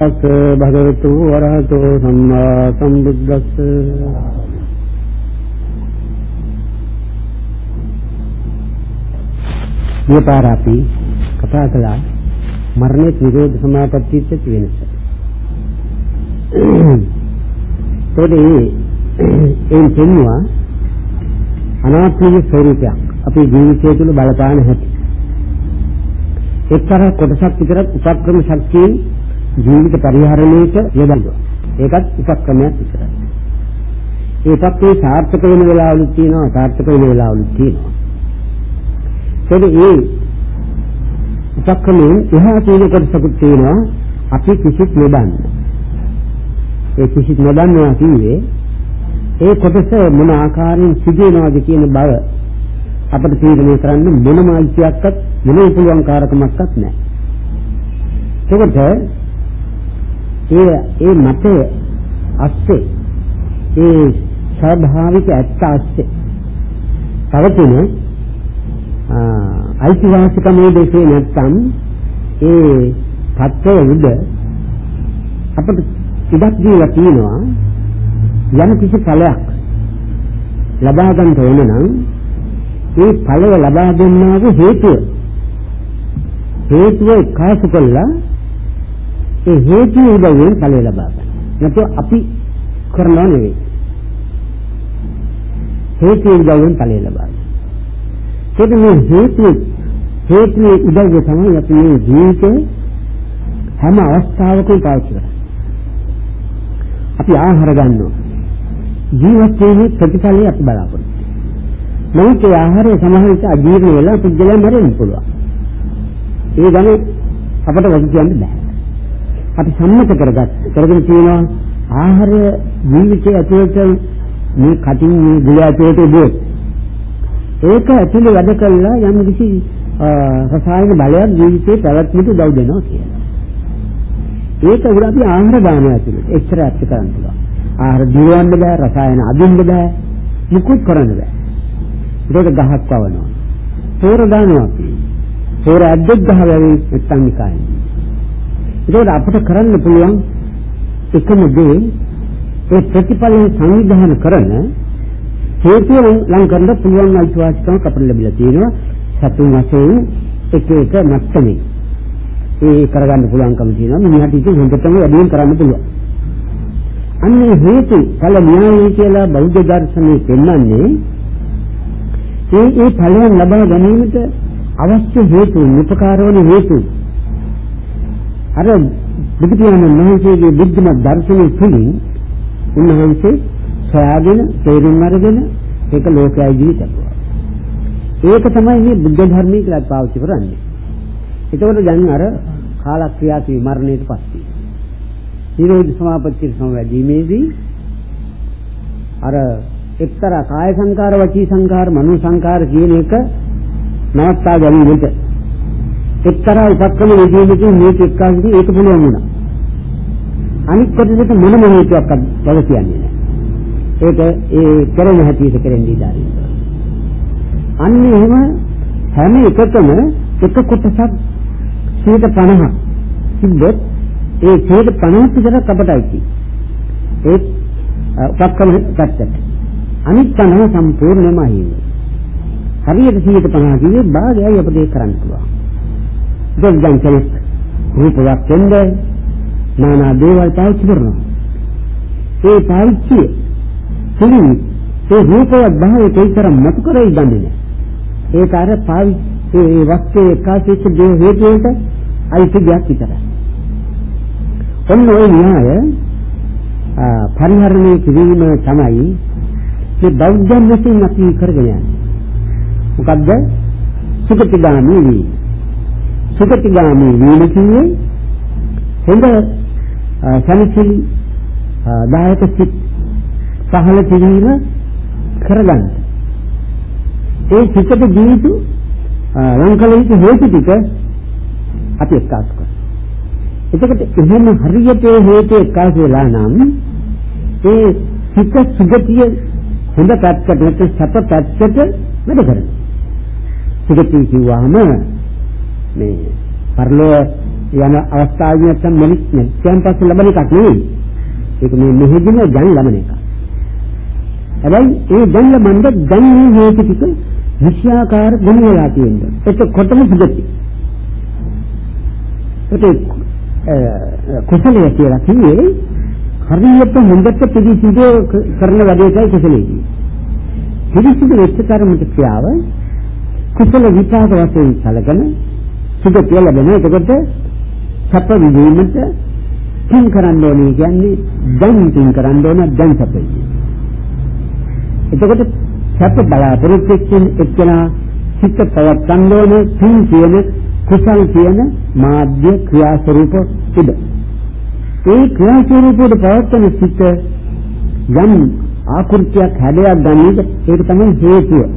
තස් භගවතු වරහතෝ සම්මා සම්බුද්දස්ස මේ පාර අපි කතා කළා මරණය නිරෝධ සමාපත්තියට වෙනස. ඒකේ එන් පෙන්නවා අනාත්මයේ ස්වરૂපයක් අපේ ජීවිතය තුළ බලපාන හැටි. එක්තරා කොටසක් විතරක් උපක්‍රම ශක්තියෙන් ජීවිත පරිහරණයට යොදනවා. ඒකත් උපක්‍රමයක් විතරයි. ඒකත් ඒ සාර්ථක වෙන වෙලාවලුත් තියෙනවා අසාර්ථක වෙන වෙලාවලුත් තියෙනවා. ඒකේ ඒ උපක්‍රමයෙන් එහා තියෙන කොටසකුත් තියෙනවා අපි කිසිත් නොදන්න. ඒ කිසිත් නොදන්නවා කියන්නේ ඒ කොටස මොන ආකාරයෙන් සිදුවෙනවද කියන බව අපිට තීරණය කරන්න මොනම අයිතියක්වත් මොන පුළුවන් කාරකමක්වත් නැහැ. ඒකට ඒ ඒ මතය අස්සේ. ඒ ස්වභාවික ඇත්ත අස්සේ. පවතින අයිතිවාසිකමේ දෙකේ නැත්තම් ඒ தත්ත්වය උද අපිට ඉඩක් දීලා තියෙනවා යම් කිසි ඵලයක් ලබා ගන්න ඕන නම් ඒ ඵලය ලබා දෙන්නාගේ හේතුව. හේතුව කාසු කළා ඒ හේතු උදව්වෙන් ඵලය ලබා ගන්න. නැත්නම් අපි කරනව නෙවෙයි. හේතු උදව්වෙන් ඵලය ලබා ගන්න. ඒක මේ හේතු හේතු උදව්ව තමයි අපි මේ ජීවිතේ හැම අවස්ථාවකම පාවිච්චි කරන්නේ. අපි ආහාර ගන්නවා. ජීවත් වෙන්නේ ප්‍රතිඵලය අපි බලාපොරොත්තු. නමුත් ඒ ආහාරය සමහර විට අජීර්ණ වෙලා පුද්ගලයන් මැරෙන්න පුළුවන්. ඒ ගැන අපට වග කියන්න බෑ. අපි සම්මත කරගත් කරගෙන තියෙනවා ආහාරය ජීවිතයේ ඇතුළත මේ කටින් මේ ගුල ඇතුළත දෙයක්. ඒක ඇතුළේ වැඩ කළා යම් කිසි රසායන බලයක් ජීවිතේ පැවැත්මට උදව් දෙනවා කියලා. ඒක උඩ අපි ආහාර දාන ඇතුළේ එච්චර ඇත්ත කරන්න පුළුවන්. ආහාර දිරවන්න බෑ රසායන අදින්න බෑ මුකුත් කරන්න බෑ. ඒක ගහක් පවනවා. තෝර දානවා අපි. තෝර ඇද්දක් ගහ වැවි නැත්තම් නිකයි. ඒකෝට අපිට කරන්න පුළුවන් එකම දේ ඒ ප්‍රතිඵලය සංවිධානය කරන හේතුව ලං කරන්න පුළුවන් අයිතිවාසිකම් අපිට ලැබිලා තියෙනවා. සතුන් වශයෙන් එක එක මට්ටමේ. ඒ කරගන්න පුළුවන්කම තියෙනවා. මිනිහට ඉතින් හොඳටම වැඩියෙන් කරන්න පුළුවන්. අන්නේ හේතු ඵල න්‍යායය කියලා බෞද්ධ දර්ශනයේ පෙන්වන්නේ ඒ ඒ ඵලයන් ලබා ගැනීමට අවශ්‍ය හේතු උපකාර වන හේතු අර බුදු පියාණන් වහන්සේගේ බුද්ධමත් දර්ශනය තුළින් උන්වහන්සේ සොයාගෙන තේරුම් අරගෙන ඒක ලෝකයේ ජීවිතයක්. ඒක තමයි මේ බුද්ධ ධර්මයේ කියලා පාවිච්චි කරන්නේ. ඒකවල දැන් අර කාලක්‍රියාති මරණයට පස්සේ නිරෝධ සමාපatti සමවැදීමේදී අර එක්තරා කාය සංකාර වචී සංකාර මනෝ සංකාර කියන එක නවත්තා ගැනීමට එක්තරා උපක්‍රම යෙදීමකින් මේක එක්කාසුදී ඒක පුළුවන් වුණා. අනිත් කොටසට මොනම හේතුවක් වල කියන්නේ නැහැ. ඒක ඒ කරන හැටියට කරන්නේ ඉදාරි. අන්න එහෙම හැම එකකම එක කොටසක් 150 තිබ්බොත් ඒ 150 විතර අපටයි ඒ උපක්‍රම පැත්තට. අනිත් 50 සම්පූර්ණයෙන්ම අහිමි. හරියට 150 කිව්වේ භාගයයි අපිට කරන්න පුළුවන්. දැන් කෙනෙක් රූපයක් වෙන්නේ නානා දේවල් පාවිච්චි කරනවා. ඒ පාවිච්චිය තුලින් ඒ රූපයක් භාවය කොයිතරම් මතු කරයි දන්නේ නැහැ. ඒක අර පාවිච්චි ඒ වස්තුවේ එකාසෙච්ච දේ හේතුවට අයිතියක් විතරයි. ඔන්න ඔය න්‍යාය පරිහරණය කිරීම තමයි මේ බෞද්ධයන් විසින් අපි කරගෙන යන්නේ. මොකද්ද? සුගතිගාමී වීම. සුගතිගාමී වීම කියන්නේ හොඳ සමිතිලි දායක සිත් පහළ කිරීම කරගන්න. ඒ සිතට ජීවිතු ලංකලික හේතු ටික අපි එක්කාසු කරනවා. එතකොට එහෙම හරියට හේතු එක්කාසු වෙලා නම් ඒ සිත සුගතිය හොඳ පැත්තට නැත්නම් සැප පැත්තට වැඩ කරනවා. සුගතිය කිව්වහම මේ පරලෝ යන අවස්ථාවේ නැත්තම් මෙලික් නැත්නම් පස්සේ ලබන එකක් නෙවෙයි. ඒක මේ මෙහෙදින දැන් ලබන එක. හැබැයි ඒ දැන් ලබන්න දැන් මේ හේතු ටික විෂයාකාර ගුණ වෙලා තියෙනවා. එතකොටම සුගති. ඒක කුසලයේ කියලා කිව්වේ හරියට හොඳට පිළිසිදු කරන වැඩේටයි කුසලයේ කියන්නේ. පිළිසිදු වෙච්ච කර්මක ක්‍රියාව කුසල විපාක වශයෙන් සැලකෙන සුගතිය ලැබෙන. එතකොට සැප විඳීමට පින් කරන්න ඕනේ කියන්නේ දැන් පින් කරන්න ඕන දැන් සැපයි. එතකොට සැප බලාපොරොත්තු වෙන එක්කෙනා සිත පවත්වන්න ඕනේ පින් කියන කුසල් කියන මාධ්‍ය ක්‍රියා ස්වરૂප ඉද. ඒ ක්‍රියා ස්වરૂපයට පවත්වන සිත යම් ආකෘතියක් හැඩයක් ගන්නේද ඒක තමයි හේතුව.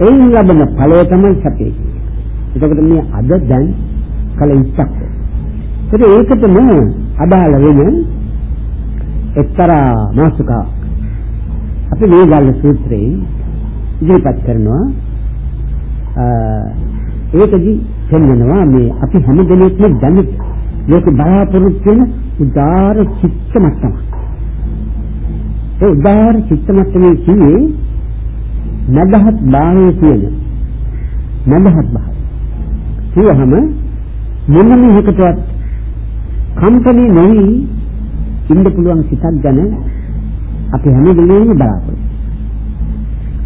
එයින් ලැබෙන ඵලය තමයි සැපේ. එතකොට මේ අද දැන් කල ඉස්සක්. ඒත් ඒකටම අදාළ වෙන එක්තරා මාසුකා අපි මේ ගල්ල සූත්‍රයෙන් ඉදිරිපත් කරනවා ඒකදී පෙන්වනවා මේ අපි හැම දෙනෙක්ම දැන මේක බලාපොරොත්තු වෙන උදාර චිත්ත මට්ටම. ඒ උදාර චිත්ත මට්ටමේ කියන්නේ නදහත් භාවයේ කියන නදහත් භාවය. කියවහම මොන මේකටවත් කම්පණි නොවි ඉන්න පුළුවන් සිතක් ගැන අපි හැම වෙලේම බලාපොරොත්තු.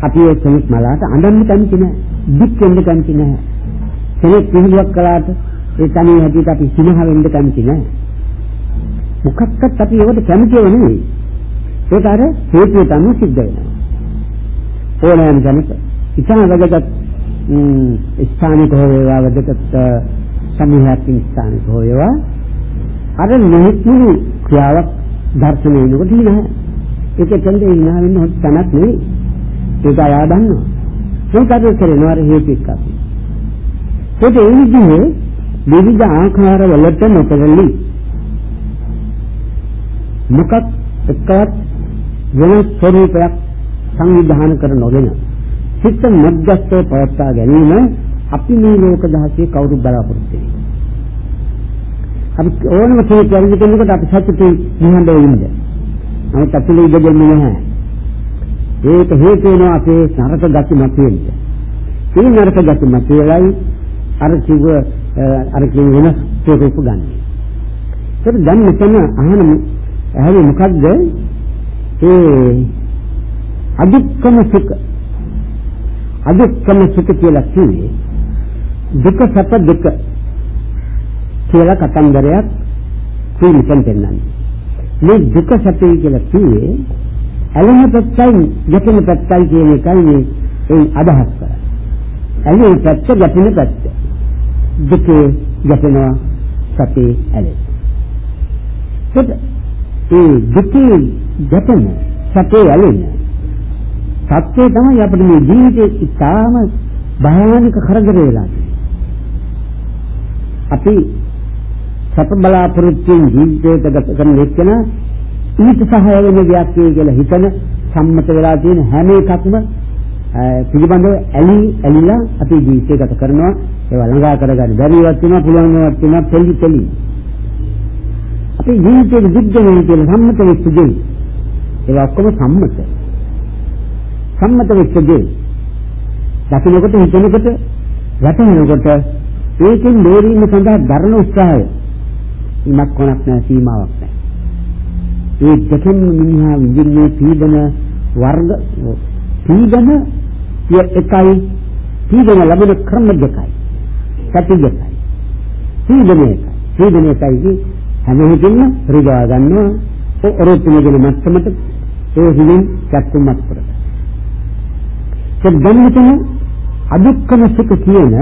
අපි ඒ කෙනෙක් මලාට අඬන්න කැමති නැහැ. දුක් වෙන්න කැමති නැහැ. කෙනෙක් පිළිලක් කළාට ඒ තනිය හැටියට අපි සිනහ වෙන්න කැමති නැහැ. මොකක්වත් අපි ඒකට කැමතිව නෙවෙයි. ඒක අර හේතුව තමයි සිද්ධ වෙනවා. ඕනෑම කෙනෙක් ඉතාම වැදගත් ස්ථානික හෝ වේවා වැදගත් සමූහයක් ස්ථානික හෝ වේවා අර නිහිතනු ක්‍රියාවක් දර්ශනය වෙනකොට නෑ. ඒක දෙන්නේ ඉන්නා වෙන හොත් තනක් නෙවෙයි. ඒක ආයා දන්නවා. ඒක අර කරනවා අර හේතු එක්ක අපි. ඒක ඒ විදිහේ විවිධ ආකාර වලට නොපෙරළි. මොකක් එක්කවත් වෙනස් ස්වરૂපයක් සංවිධානය කර නොගෙන සිත මධ්‍යස්ථව පවත්වා ගැනීම අපි මේ ලෝක දහසේ කවුරු බලාපොරොත්තු වෙන්නේ. අපි ඕනම කෙනෙක් වැඩි කෙනෙකුට අපි සතුටින් නිහඬ වෙන්නේ. නමුත් අපි ඉඳගෙන නැහැ. ඒක හේතු වෙනවා අපේ නරක ගති මතුවෙන්න. මේ නරක ගති මතුවලයි අර කිව්ව අර කියන වෙනස් ස්වරූප ගන්න. ඒක දැන් මෙතන අහන ඇහි මොකද්ද? ඒ අදුක්කම සුඛ අදුක්කම සුඛ කියලා කිව්වේ දුක සැප දුක කියලා කතන්දරයක් කීමෙන් පෙන්නන්නේ. මේ දුක සැපේ කියලා කිව්වේ ඇලෙන පැත්තයි ගැටෙන පැත්තයි කියන එකයි මේ ඒ අදහස් කරන්නේ. ඇලෙන පැත්ත ගැටෙන පැත්ත. දුකේ ගැටෙනවා සැපේ ඇලෙන. ඒ දුකේ ගැටෙන සැපේ ඇලෙන සත්‍යය තමයි අපිට මේ ජීවිතේ ඉතාම භයානක කරදර වෙලා අපි සත බලාපොරොත්තුෙන් ජීවිතයට ගත කරන එක්කන ඊට සහාය වෙන දෙයක් කියලා හිතන සම්මත වෙලා තියෙන හැම එකක්ම පිළිබඳව ඇලි ඇලිලා අපි ජීවිතය ගත කරනවා. ඒවා ළඟා කරගන්න බැරිවත් වෙනවා පුළුවන් ඒවාත් වෙනවා තෙලි තෙලි. අපි ජීවිතේ විද්දනේ කියලා සම්මත වෙච්ච දේ ඒවා ඔක්කොම සම්මත සම්මත වෙච්ච දේ දකින්නකොට හිතනකොට වැටෙනකොට ඒකෙන් ලෝරීම සඳහා දරන උත්සාහය ඉමක් කොනක් නැහැ සීමාවක් නැහැ. ඒ දෙකෙන් මිනිහා විඳින්නේ පීඩන වර්ග පීඩන එකයි පීඩන ලැබෙන ක්‍රම දෙකයි. සත්‍ය දෙකයි. පීඩන එකයි. පීඩන එකයි හැම හිතින්ම රිදා ගන්නවා ඒ ඔරොත්තුමගෙන මත්තමට ඒ හිලින් චක්කුමත් කරලා. ඒ දැන් අදුක්කම සුඛ කියන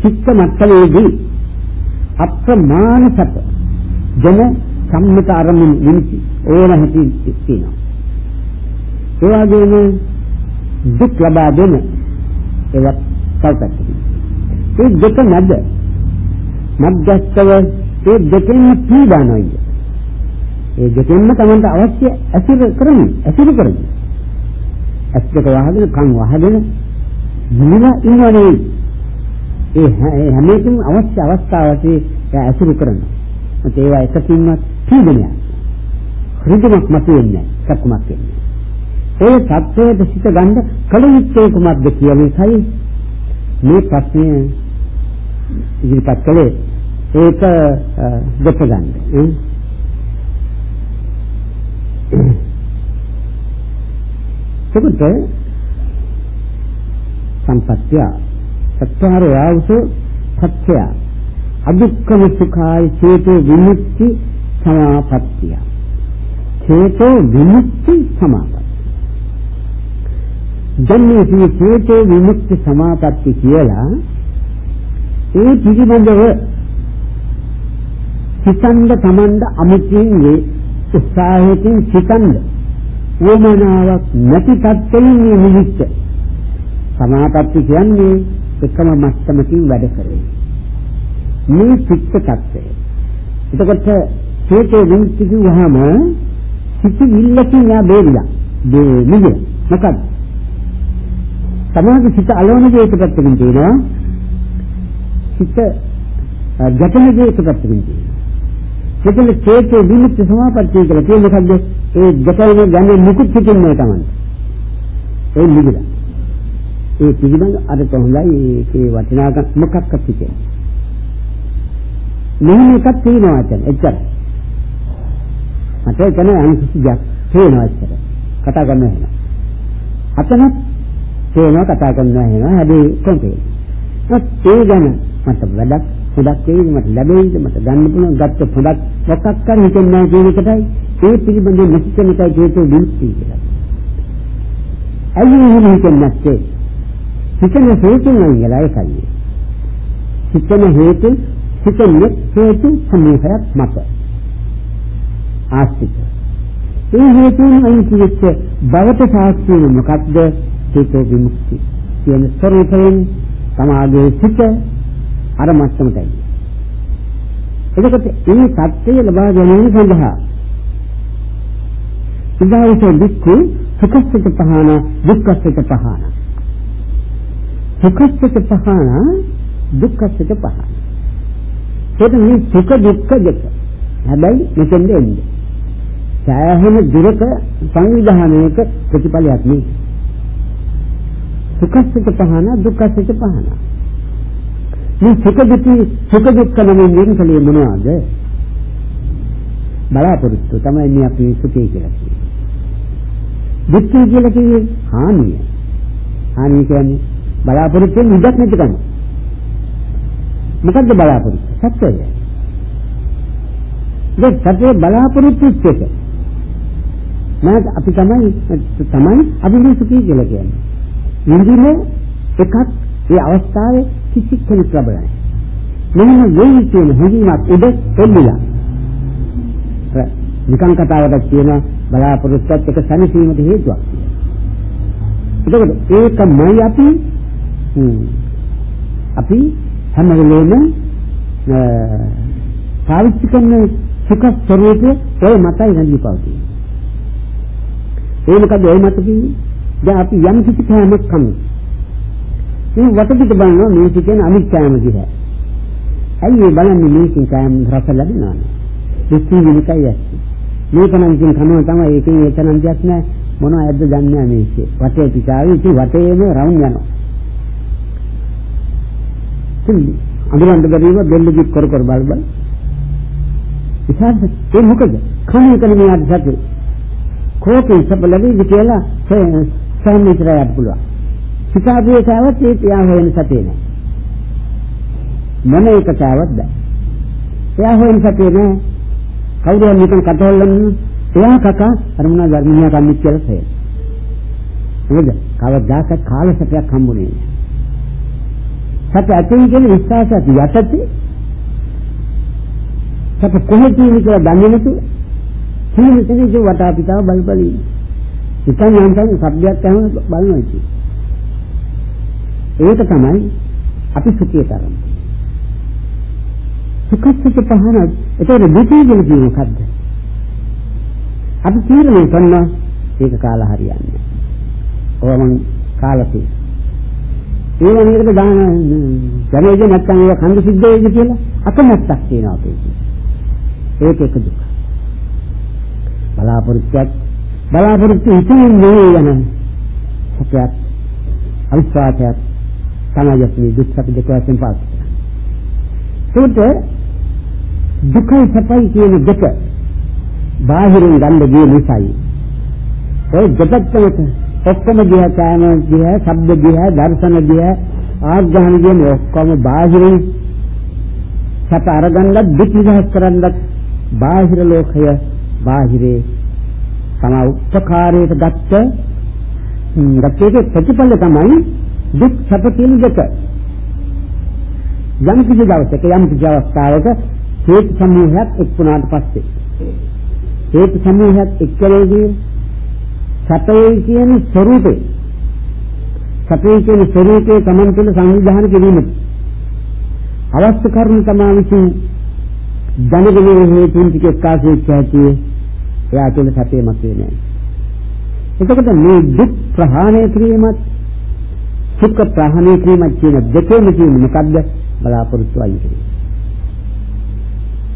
චිත්ත මට්ටමේදී අප්‍රමාණ සැප ජන සම්මත අරමුණු නිමිති ඕන හැටි තියෙනවා. ඒ වගේම දුක් ලබා දෙන ඒවත් කල්පැත්තකින්. ඒ දෙක නැද මධ්‍යස්තව ඒ දෙකෙන්ම පීඩානොයි. ඒ දෙකෙන්ම තමයි අවශ්‍ය ඇසිර කරන්නේ ඇසිර කරන්නේ. ඇස් දෙක වහගෙන කන් වහගෙන නිල ඉන්නව නෙවෙයි. ඒ හැම එකම අවශ්‍ය අවස්ථාවට ඇසුරු කරනවා. මොකද ඒවා එකකින්වත් පීඩනයක්. ඍදුමක් මතුවෙන්නේ නැහැ. සක්මක් වෙන්නේ. ඒ සත්‍යයට සිත ගන්න කලියුත්තේ කුමක්ද කියන එකයි මේ ප්‍රශ්නය ඉදිරිපත් කළේ. ඒක දෙප ගන්න. එතකොට සම්පත්‍ය සත්‍යාරය ආවසෝ සත්‍ය. අදුක්කම සුඛාය චේතෝ විමුක්ති සමාපත්තිය. චේතෝ විමුක්ති සමාපත්තිය. දැන් මේ චේතෝ විමුක්ති සමාපatti කියලා ඒ පිළිබඳව සිතන්ද තමන්ද අමුතියෙන් වේ උත්සාහයෙන් සිතන්ද වමනාවක් නැති තත්ත්වයෙන් මේ නිවිච්ච සමාපatti කියන්නේ එකම මට්ටමකින් වැඩ කරේ මේ චිත්ත tattve. එතකොට චේතෝ විමුක්ති කිව්වහම සිත විල්ලකින් යා බේරිලා. බේරිලා. මොකද? සමාධි සිත අලවන දේ එක පැත්තකින් තියෙනවා. සිත ගැටෙන දේ එක පැත්තකින් තියෙනවා. එතන චේතෝ විමුක්ති සමාපත්තිය කියලා කියන්නේ මොකද්ද? ඒ ගැටෙන ගන්නේ මුකුත් පිටින්නේ තමයි. ඒ නිවිලා. ඒ පිළිබඳ අර කොහොමයි ඒකේ වටිනාකම මොකක්ද කියන්නේ? මෙන්න එකක් තියෙනවා අතන එච්චර. මට එතන අනිසියක් තියෙනවා එච්චර. කතා කරන්න වෙනවා. අතන තේනවා කතා කරන්න වෙනවා. හැබැයි කොහොමද? ඒ ගැන මට වැඩක් හොදක් වේවි මට ලැබෙයිද මට ගන්න පුළුවන් ගත්ත හොදක් මොකක් කර හිතෙන්නේ නැහැ කියන එකටයි ඒ පිළිබඳව මෙච්චර එකයි හේතු විමුක්තිය කියලා. ඇයි එහෙම හිතන්නේ නැත්තේ? හිතන හේතුන් අයියලා ඒකයි. හිතන හේතු හිතන්නේ හේතු සමූහයක් මත ආශ්‍රිත. ඒ හේතුන් අයිතිවෙච්ච භවත සාක්ෂිය මොකක්ද? හේතු විමුක්ති. කියන ස්වરૂපයෙන් සමාගයේ සිට අර මට්ටමටයි. එතකොට මේ සත්‍යය ලබා ගැනීම සඳහා ඉදාවිත දුක්ඛ සුඛස්සිත පහන දුක්ඛස්සිත පහන සුඛස්සිත පහන දුක්ඛස්සිත පහන ඒක මේ සුඛ දුක්ඛ දෙක. හැබැයි මෙතෙන්ද එන්නේ. සෑහෙන දුරක සංවිධානයක ප්‍රතිඵලයක් නේ. සුඛසිත පහන දුක්ඛසිත පහන. මේ සුඛ දුක්ඛ සුඛ දුක්ඛ නමින් වෙනකලේ මොනවද? බලාපොරොත්තු තමයි මේ අපි සුඛය කියලා කියන්නේ. දුක්ඛය කියලා කියන්නේ හානිය. හානිය කියන්නේ බලාපොරොත්තු වෙන ඉඩක් නැතිකම. මොකද්ද බලාපොරොත්තු? සත්‍යය. දැන් සත්‍ය බලාපොරොත්තු වෙච්ච එක. නැත් අපි තමයි තමයි අපි මේ සුඛී කියලා කියන්නේ. නිදින එකක් ඒ අවස්ථාවේ කිසි කෙනෙක් ලබන්නේ. මෙන්න වෙයි කියන හැඟීමක් උඩ එල්ලිලා. නිකං කතාවකට කියන බලාපොරොත්තුත් එක සැනසීමට හේතුවක්. එතකොට ඒකමයි අපි අපි හැම වෙලේම පාවිච්චි කරන සුඛ ස්වરૂපය ඒ මතයි නැගී පවතී. ඒ මොකද ඒ මත කිව්වේ? දැන් අපි යම් කිසි කෑමක් කමු. මේ වටපිට බලනවා මේක කියන අනිත් කෑම දිහා. ඇයි මේ බලන්නේ මේකෙන් කෑම රස ලැබෙනවද? කිසි විනිකයි ඇස්ති. මේක නම් ඉතින් කනවා තමයි ඒකෙන් එතනක් දෙයක් නෑ මොනවද දන්නේ මේකේ. වටේ පිටාවේ ඉතින් වටේම රවුම් යනවා. තුන්දි අඳුරන්න බැරිව බෙල්ල දික් කර කර බල බල ඉතින් ඒ මොකද කණේ කණ මේ අද සතු කෝකේ සබලවි කියලා සම්මිතරයක් පුළුවන් හිතාවේ කාවත් ඒ තියා හොයන සතේ නෑ. මොන එකතාවත් බෑ. එයා හොයන සතේ නෑ. කවුරු හරි නිකන් කටවලන්න එයා කකා අර මොනවා ධර්මියා කම්මිත් කියලා sayන නේද කවදාකවත් කාලසටයක් හම්බුනේ නෑ. සත ඇතින් කියන විශ්වාසات යටතේ. සත කොහෙද තියෙන්නේ කියලා දන්නේ නැතුව. කීන තැනදී වටා පිටාව බලපලි. ඉතින් යන්තම් සබ්දයක් තමයි බලනවා ඉතින්. ඒක තමයි අපි සුඛිය තරම. සුඛසිත පහන ඒතර දෙකේ කියන්නේ මොකද්ද? අපි තීරණය කරනවා ඒක කාලා හරියන්නේ. ඕවා මං කාලා තියෙනවා. ඒ වගේකට දාන දැනෙන්නේ නැත්නම් ඒක කඳු සිද්ධ වෙයිද කියලා අකමැත්තක් තියෙනවා අපේ. ඒක එක දුක. බලාපොරොත්තුක් බලාපොරොත්තු ඉතින් නෙවෙයි යන සත්‍යයක් අවිශ්වාසයක් තමයි මේ දුක් සැප දෙක වශයෙන් පාස් කරන්නේ. ඒකට දුකයි සැපයි කියන දෙක බාහිරින් ගන්න ගිය නිසායි. ඒ දෙපැත්තට ඔක්කොම දිහා කාම දිහා, ශබ්ද දිහා, දර්ශන දිහා, ආග්‍රහණ කියන ඔක්කොම බාහිරින් සැප අරගන්නත් දුක් නිදහස් කරන්නත් බාහිර ලෝකය බාහිරේ තම උපකාරයට ගත්ත ගත්තේ ප්‍රතිඵල තමයි දුක් සැප කියන දෙක. යම් කිසි දවසක යම් කිසි අවස්ථාවක හේතු සමූහයක් එක්ුණාට පස්සේ හේතු සමූහයක් එක්කලේදී සැපේ කියන ස්වરૂපේ සැපේ කියන ස්වરૂපේ Taman තුළ සංවිධානය කිරීමට අවශ්‍ය කරුණු තමයි විසින් දැනගෙන හේතුන් ටික එක්කාසු වෙච්ච හැටි එයා තුළ සැපේ මතුවේ නෑ. එතකොට මේ දුක් ප්‍රහාණය කිරීමත් සුඛ ප්‍රහාණය කිරීමත් කියන දෙකේම කියන්නේ මොකද්ද? බලාපොරොත්තු අයින් කිරීම.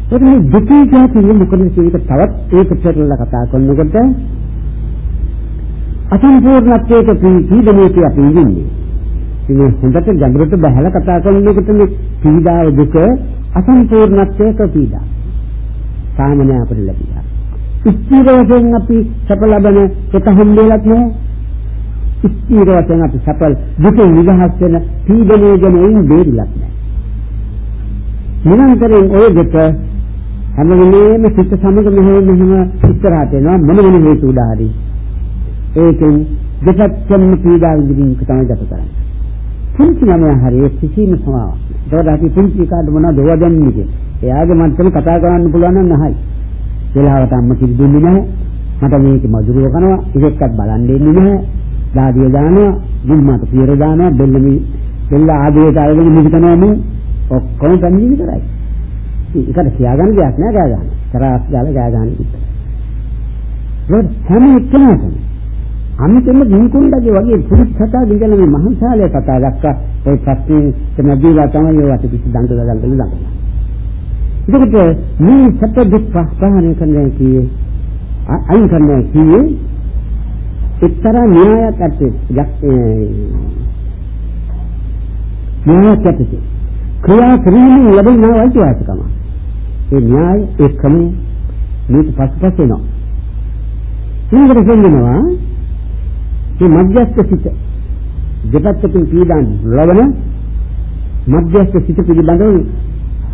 ඒක මේ දුකේ જાතිය මොකද කියන එක තවත් ඒක පෙරලා කතා කරනකොට අසම්පූර්ණත්වයට පීඩනයේ අපි ඉන්නේ. ඉතින් හොඳට ගැඹුරට බහලා කතා කරනකොට මේ පීඩාව දුක අසම්පූර්ණත්වයට පීඩා. සාමාන්‍ය අපිට ලැබිලා. ස්ථිර වශයෙන් අපි සැප ලබන එක හම්බෙලක් නෑ. ස්ථිර වශයෙන් අපි සැප දුකෙන් නිදහස් වෙන පීඩනයේ ගැන එයින් බේරිලක් නෑ. නිරන්තරයෙන් ඔය දෙක හැම වෙලේම සිත සමග මෙහෙම මෙහෙම ඉස්සරහට එනවා මොන මොන හේතු උදාහරි. ඒකෙන් දෙපැත්තම පීඩා විඳින්න තමයි ගත කරන්නේ. පුංචි ළමයා හරි කිසිම සමාවක්. ඒකට අපි පුංචි කාට මොනවද දොවදන්නේ කියන්නේ. එයාගේ මත්තම කතා කරන්න පුළුවන් නම් නැහයි. වෙලාවට අම්ම කිරි දුන්නේ නැහැ. මට මේක මధుරව කනවා. ඒකත් බලන් දෙන්නේ නැහැ. දාඩිය දානවා, මුම්මට පියර දානවා, බෙල්ල මේ බෙල්ල ආදීට අරගෙන මිදිකනවා මේ ඔක්කොම සංජීවි කරයි. ඒකට කියාගන්න දෙයක් නෑ ගෑ ගන්න. කරාස් දාලා ගෑ ගන්න විතරයි. රොඩ් හැම එකනටම අනිතෙම ගින්කුණ්ඩගේ වගේ පුරුත් කතා දිගන මේ මහන්සාලේ කතා දැක්කා ඒ සත්‍ය තනදීලා තමයි ඒවට කිසි දඬුලා දඬුලා දඬුලා. ඒකට මේ සත්‍ය දුක් ප්‍රහාණය කරන්න කියේ අයින් කරන්න කියේ එක්තරා න්‍යායක් ඇත්තේ න්‍යායක් ඇත්තේ ක්‍රියා කිරීමෙන් ලැබෙන අයිතිවාසිකම. ඒ න්‍යාය එකම මේක පසුපස එනවා. ඊළඟට කියනවා මේ මධ්‍යස්ථ සිත දෙපැත්තකින් පීඩන ලබන මධ්‍යස්ථ සිත පිළිබඳව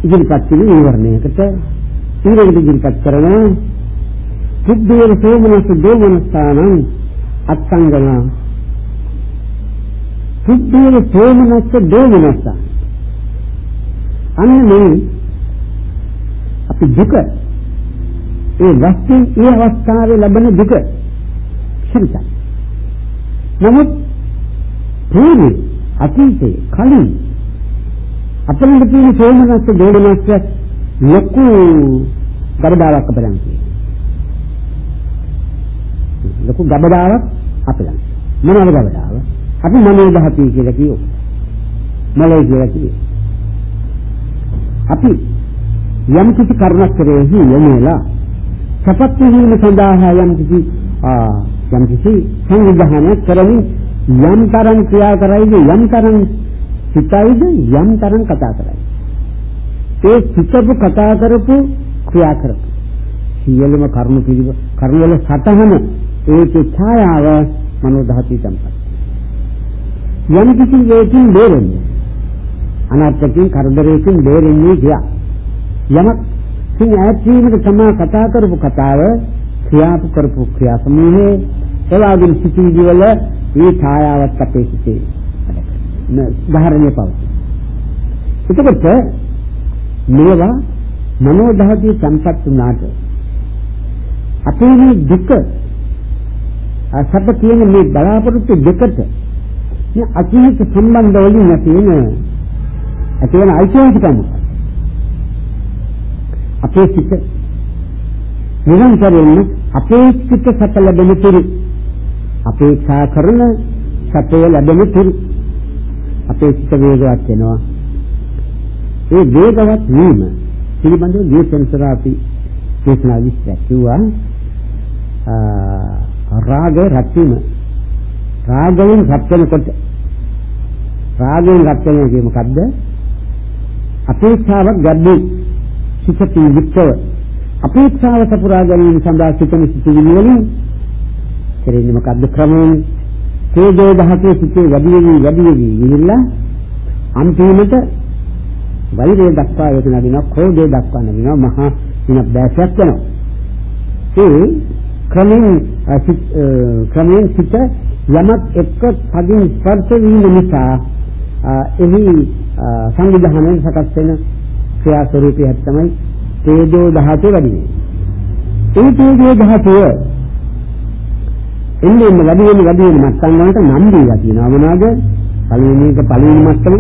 ඉදිරිපත් කිරීම ඊවරණයකට ඊළඟට ඉදිරිපත් කරන සිද්ධේන සෝමනස දෝමනස්ථානං අත්සංගන. සිද්ධේන සෝමනස දෝමනස්ථාන අන්න මේ අපි දුක. ඒ වස්තුන් ඒ අවස්ථාවේ ලැබෙන දුක. ක්ෂණිකයි නමුත් පූර්වේ අතීතේ කලින් අපලඟ තියෙන සෝමනස්ස දෝමනස්ස ලොකු ගබඩාවක් අපලඟ තියෙනවා. ලොකු ගබඩාවක් අපලඟ. මොනවද ගබඩාව? අපි මනෝ දහතිය කියලා කියමු. මලයි කියලා කියමු. අපි යම් කිසි කර්මයක් කෙරෙහි යොමුලා සපත් වීම සඳහා යම් කිසි ආ යම් කිසි සංවිධානයක් කරමින් යම් තරම් ක්‍රියා කරයිද යම් තරම් සිතයිද යම් තරම් කතා කරයි. ඒ සිතපු කතා කරපු ක්‍රියා කරපු සියලුම කර්ම පිළිව කර්ම වල සතහන ඒකේ ඡායාව මනෝ ධාතී සම්පත්. යම් කිසි වේකින් බේරෙන්නේ අනර්ථකින් කරදරයකින් බේරෙන්නේ කියා. යමක් සිං ඈත් වීමට තමයි කතා කරපු කතාව ක්‍රියාපු කරපු ක්‍රියා සමූහයේ එවාගේ සිටිවිලි වල මේ ඡායාවක් අපේ සිටේ ධාරණය පවතී. එතකොට මේවා මනෝ දහදී සංපත් වුණාට අපේ මේ දුක අසබ කියන මේ බලාපොරොත්තු දෙකට මේ අතීත සම්බන්ධ වලින් නැතින ඇති වෙන අයිතිවාසිකම් අපේ සිත නිරන්තරයෙන්ම අපේක්ෂිත සැප ලැබෙන තුරු අපේක්ෂා කරන සැපය ලැබෙන තුරු අපේ සිත වේගවත් වෙනවා. ඒ වේගවත් වීම පිළිබඳව දේශනතර අපි දේශනා විස්තර කිව්වා. රාග රත්වීම රාගයෙන් රත් වෙනකොට රාගයෙන් රත් වෙනවා කියන්නේ මොකද්ද? අපේක්ෂාවක් ගැඹුරු සිත පිළිච්චව අපේක්ෂාව සපුරා ගැනීම සඳහා සිතන සිටිවිලි වලින් කෙරෙන්නේ මොකද්ද ක්‍රමයෙන්? තේජෝ දහසේ සිටේ වැඩි වෙවි වැඩි වෙවි ගිහිල්ලා අන්තිමට වෛරය දක්වා ඒක නදිනවා ක්‍රෝධය දක්වා නදිනවා මහා දින බෑසයක් වෙනවා. ඒ ක්‍රමයෙන් ක්‍රමයෙන් සිට යමක් එක්ක පදින් ස්පර්ශ වීම නිසා එහි සංවිධානයේ සකස් වෙන ක්‍රියා ස්වරූපය තමයි තේජෝ ධාතුව වැඩි වෙන්නේ. ඒ තේජෝ ධාතුව එන්නේ එන්නේ වැඩි වෙන වැඩි වෙන මට්ටම් වලට නම් දීලා තියෙනවා මොනවාද? පළවෙනි එක පළවෙනි මට්ටම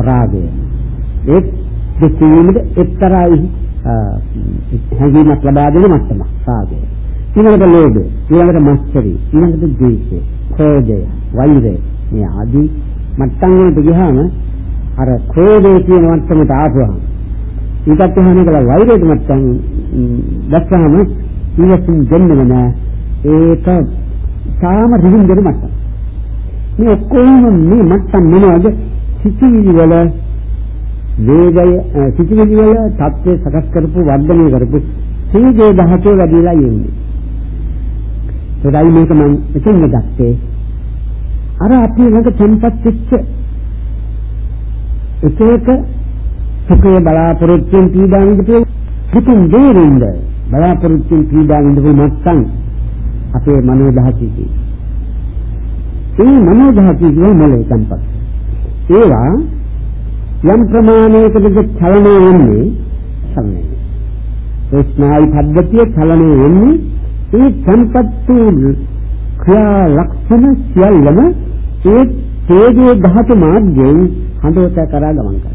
රාගය. ඒ දෙකීමද එක්තරායි හැඟීමක් ලබා දෙන මට්ටම රාගය. ඊළඟට ලෝභය, ඊළඟට මත්සරි, ඊළඟට ද්වේෂය, ක්‍රෝධය, වෛරය. මේ ආදී මට්ටම් වලට ගියාම අර ක්‍රෝධය කියන මට්ටමට ආපුවම ඊටත් එහාම කළා වෛරයට මට්ටම් දැක්කම ඊවසින් දෙන්නම නෑ ඒක සාම රිහින් දෙන මට්ටම්. මේ ඔක්කොම මේ මට්ටම් මොනවද? සිතිවිලි වල වේගය සිතිවිලි වල தත්ත්වය සකස් කරපු වර්ධනය කරපු සීජේ දහතේ වැඩිලා යන්නේ ඒකයි මේක මම එතෙන් ගත්තේ. අර අපි ළඟ tempat වෙච්ච එක එක සුඛය බලාපොරොත්තුෙන් පීඩා විඳපු පිටින් දෙරින්ද බලාපොරොත්තුෙන් පීඩා විඳපු මත්තන් අපේ මනෝ දහසිතේ ඒ මනෝ දහසිතේ මොලේ tempat. ඒවා යම් ප්‍රමාණයකද චලනය වෙන්නේ සම්මේ ඒ ස්නායු පද්ධතිය චලනය වෙන්නේ ඒ tempat ක්‍රියා ලක්ෂණ සියල්ලම ඒ තේජෝ ධාතු මාර්ගයෙන් හඳවත කරා ගමන් කරනවා.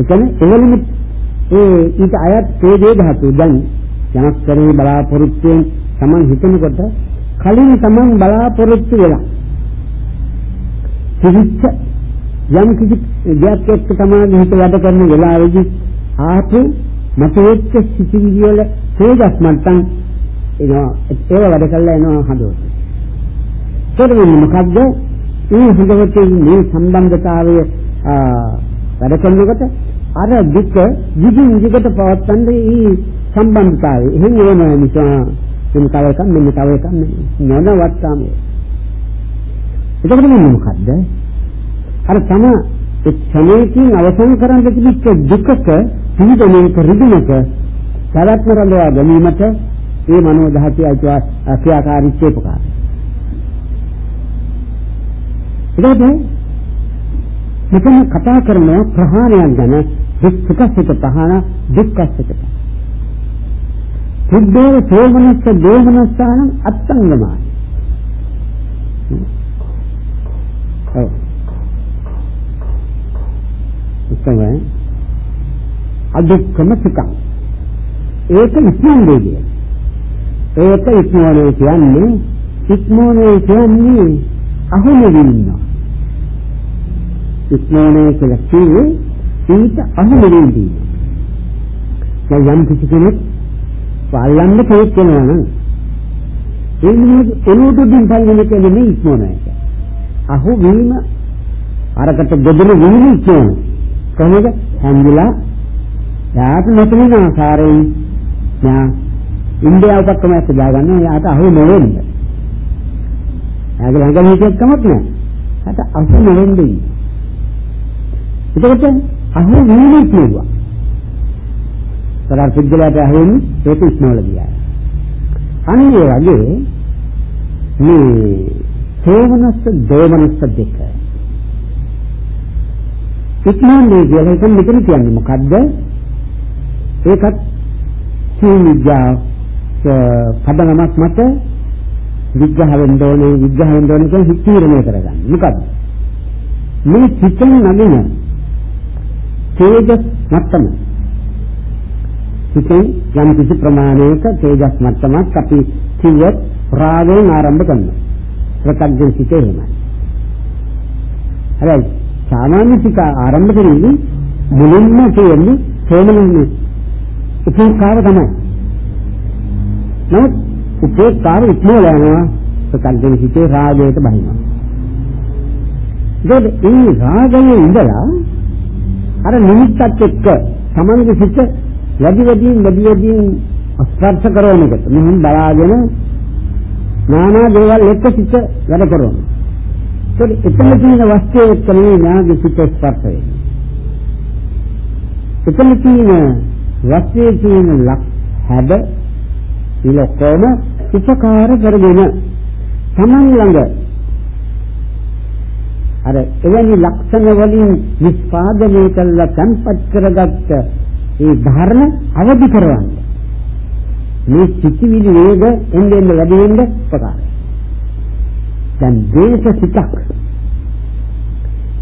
එතන එවලම ඒ ඊට අයත් තේජෝ ධාතු දැන් යමක් කරේ බලාපොරොත්තුෙන් Taman හිතනකොට කලින් Taman බලාපොරොත්තු වෙලා සිහිච්ච යම් කිසි දෙයක් එක්ක තමයි හිත වැඩ කරන වෙලාවෙදි ආපු මත වෙච්ච සිතිවිලි වල තේජස් මට්ටම් එනවා ඒව වැඩ කළා එනවා හදවත. ඒකෙන්නේ මොකද්ද? මේ හදවතේ මේ සම්බන්ධතාවය වැඩ කරනකොට අර දුක දිගින් දිගට පවත්වන්න මේ සම්බන්ධතාවය. එහෙන් එන නිසා මෙන්න තව එකක් මෙන්න තව එකක් නොනවත්තාම. එතකොට මෙන්න මොකද්ද? අර තම ඒ ක්ෂණයකින් අවසන් කරන්න තිබිච්ච දුකක පීඩනයක රිදුමක පැවැත්ම රඳවා ගැනීමට මේ මනෝ ධාතුවේ අයිතිවා ක්‍රියාකාරීත්වය උපකාර. ඒකද මෙතන කතා කරන ප්‍රහාණයක් ගැන දුක්ඛසිත පහන දුක්ඛසිත. සුද්ධෝ සෝමනස්ස දෝමනස්සාන අත්තංගමයි. ඔව්. ඉස්සෙල්ලා අදුක්කම සුඛං. ඒක ඉස්මන් දෙවිය. ඒක ඉක්මවන්නේ කියන්නේ ඉක්මවන්නේ කියන්නේ අහුනෙමින් ඉන්නවා. ඉක්මවන්නේ කියලා කිව්වේ ඊට අහුනෙමින් ඉන්නවා. දැන් යම් කිසි කෙනෙක් වල්ලන්න කෙනෙක් වෙනවා නම් ඒ මිනිහ එනෝටුදින් පල්ලෙන කෙනෙක් ඉක්මවනවා. අහු වීම අරකට ගොදුරු වීම ඉක්මවන. කොහොමද? හැංගිලා යාට නොතලින ආකාරයෙන් ඥා ඉන්දියාව පක්කම ඇත්ත දාගන්න යාට අහු නොවෙන්න. යාගේ ළඟ හිටියක් කමක් නැහැ. යාට අහු නොවෙන්නේ. එතකොට අහු වීම කියුවා. සරාර පුද්ගලයාට අහුවෙන්නේ ඒක ඉස්මවල ගියා. අනිත් වගේ මේ සෝමනස්ස දෝමනස්ස දෙක. ඉක්මන්නේ කියලා එක මෙතන කියන්නේ මොකද්ද? ඒකත් සීනිජා පදනමක් මත විග්‍රහ වෙන්න ඕනේ විග්‍රහ වෙන්න ඕනේ කියන හිතීරණය කරගන්න. මොකද මේ චිත්තන නගින තේජස් මට්ටම සිතේ යම් කිසි ප්‍රමාණයක තේජස් මට්ටමක් අපි කිව්වොත් රාගයෙන් ආරම්භ කරනවා. ප්‍රකග්ජ සිතේ එහෙමයි. හැබැයි සාමාන්‍ය සිත ආරම්භ කරන්නේ මුලින්ම කියන්නේ සෝමනන්නේ උපේක්ඛාව තමයි. නමුත් උපේක්ඛාව ඉක්මවල යනවා සකල්ගෙන හිතේ රාගයට බහිනවා. ඒකද ඒ රාගයේ ඉඳලා අර නිමිත්තත් එක්ක තමන්ගේ සිත වැඩි වැඩියෙන් වැඩි වැඩියෙන් ස්පර්ශ කරන එකට මෙහෙන් බලාගෙන නානා දේවල් එක්ක සිත වැඩ කරනවා. ඒක එතන තියෙන වස්තුව එක්ක නෙවෙයි නාගේ සිත ස්පර්ශ වෙන්නේ. එතන තියෙන වස්තුවේ තියෙන ලක් හැඩ ඉලක්කම උපකාර කරගෙන තමන් ළඟ අර එවැනි ලක්ෂණ වලින් නිස්පාදනය කළා තන්පත් කරගත්ත ඒ ධර්ම අවදි කරවන්න. මේ සිතිවිලි වේග එන්නේ එන්නේ වැඩි වෙන්න උපකාරයි. දැන් දේශ සිතක්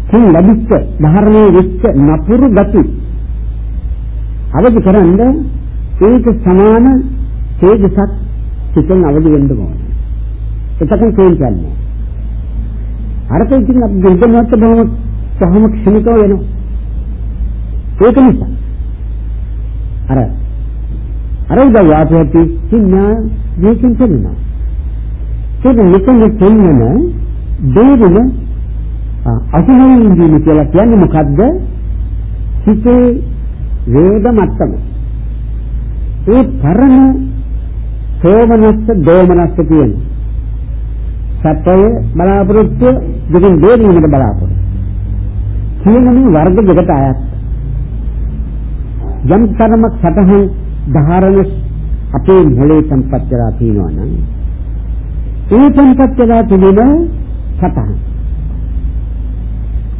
කින් ලැබිච්ච ධර්මයේ විච්ච නපුරු ගති අවදි කරන්න ඒක සමාන තේජසක් සිතෙන් අවදි වෙන්න ඕනේ. එතකන් තේින්නේ. අරක ඉතින් අපි දෙන්නවත් බොහොම සහම ක්ෂණිකව වෙනවා. ඒක නිසා අර අර උදා යාපේටි සින්නා මේකෙන් තේරෙනවා. ඒක මෙතන තේන්නන දෙවින අසුනින් ඉඳීම කියලා කියන්නේ මොකද්ද? සිතේ වේද මට්ටම. ඒ පරණ සෝමනස්ස දෝමනස්ස කියන සත්‍යය බලාපොරොත්තු දෙකින් දෙවීමකට බලාපොරොත්තු. කියන මේ වර්ග දෙකට අයත්. යම් තරමක් සතහන් ධාරණ අපේ මොලේ සම්පත් කරලා තියෙනවා නම් ඒ සම්පත් කරලා තිබෙන සතහන්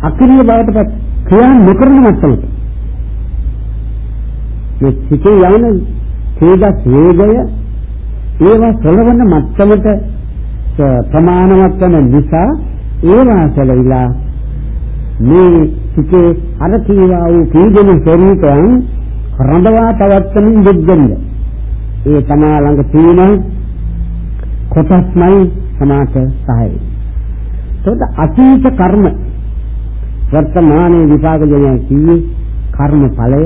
අක්‍රීය බවට ක්‍රියා නොකරන මට්ටමට මේ සිතේ යන තේජස් වේගය ඒවා සලවන මට්ටමට ප්‍රමාණවත් වෙන නිසා ඒවා සැලවිලා මේ සිතේ අර කීවා වූ පීඩන ස්වરૂපයන් රඳවා පවත්වමින් දෙද්දෙන්න ඒ තමා ළඟ තියෙන කොටස්මයි සමාත සහයි. ඒකට අතීත කර්ම වර්තමානයේ විපාක දෙනවා කියේ කර්ම ඵලය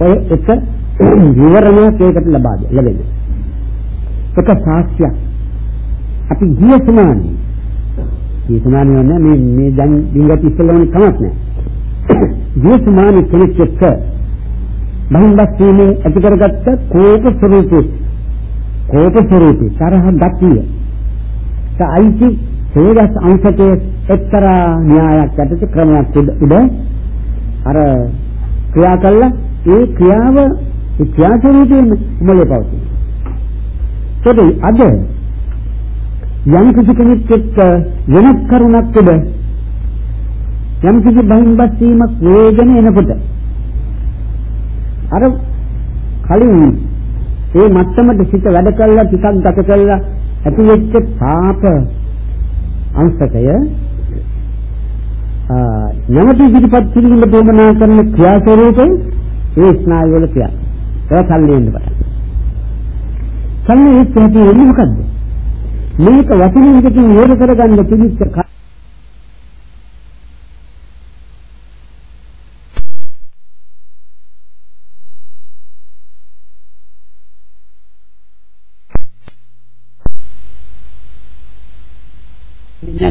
ඔය එක විවරණයක් ඒකට ලබා ලැබෙනවා. එක සාක්ෂියක්. අපි ගිය සමානයි. ගිය සමානයි නෑ මේ මේ දැන් දිනගත ඉස්සෙල්ලානේ කමක් නෑ. ගිය සමානයි කෙනෙක් එක්ක බහින්දක් වීමෙන් ඇති කරගත්ත කෝප ස්වરૂපේ කෝප ස්වરૂපේ තරහ ගතිය. සායිති හේරස් අංශකයේ එක්තරා න්‍යායක් යටතේ ක්‍රමයක් උඩ අර ක්‍රියා කළා ඒ ක්‍රියාව ඒ ක්‍රියාස්වරූපයෙන් මොලේ පවතී. ඒකයි අද යම් කිසි කෙනෙක් එක්ක වෙනස් කරුණක් උඩ යම් කිසි බහින්බස් වීමක් වේගන එනකොට අර කලින් ඒ මත්තමට සිත වැඩ කළා ටිකක් ගත කළා ඇති වෙච්ච පාප අංශකය නැවත ඉදිරිපත් කිරීම දෝමනා කරන ක්‍රියාස්වරූපේ ඒ ස්නායු වල ක්‍රියා. ඒක සල්ලෙන්න පටන්. සල්ලේ ඒ ප්‍රති වෙන්නේ මොකද්ද? මේක වචනයකින් නේද කරගන්න තිබිච්ච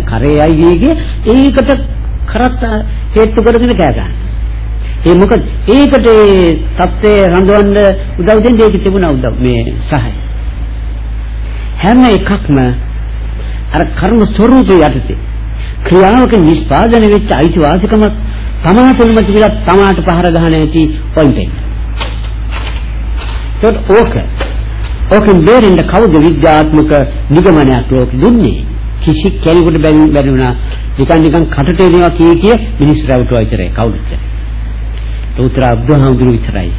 කරේ අයියේගේ ඒකට කරත් හේතු කරගෙන කෑ ගන්න. ඒ මොකද ඒකට ඒ தත්ත්වය රඳවන්න උදව් දෙන්නේ ඒක තිබුණා උදව් මේ සහය. හැම එකක්ම අර කර්ම ස්වરૂපේ යටතේ ක්‍රියාවක නිෂ්පාදනය වෙච්ච අයිතිවාසිකම තමාටම තිබිලා තමාට පහර ගන්න ඇති පොයින්ට් එක. ඒත් ඕක ඕකෙන් බේරෙන්න කවුද විද්‍යාත්මක නිගමනයක් ලෝක දුන්නේ? කිසි කෙනෙකුට බැරි වුණා නිකන් නිකන් කටට එනවා කිය කිය මිනිස්සු රැවටුවා විතරයි කවුරුත්. උත්තර බුදුහාමුදුරු විතරයි.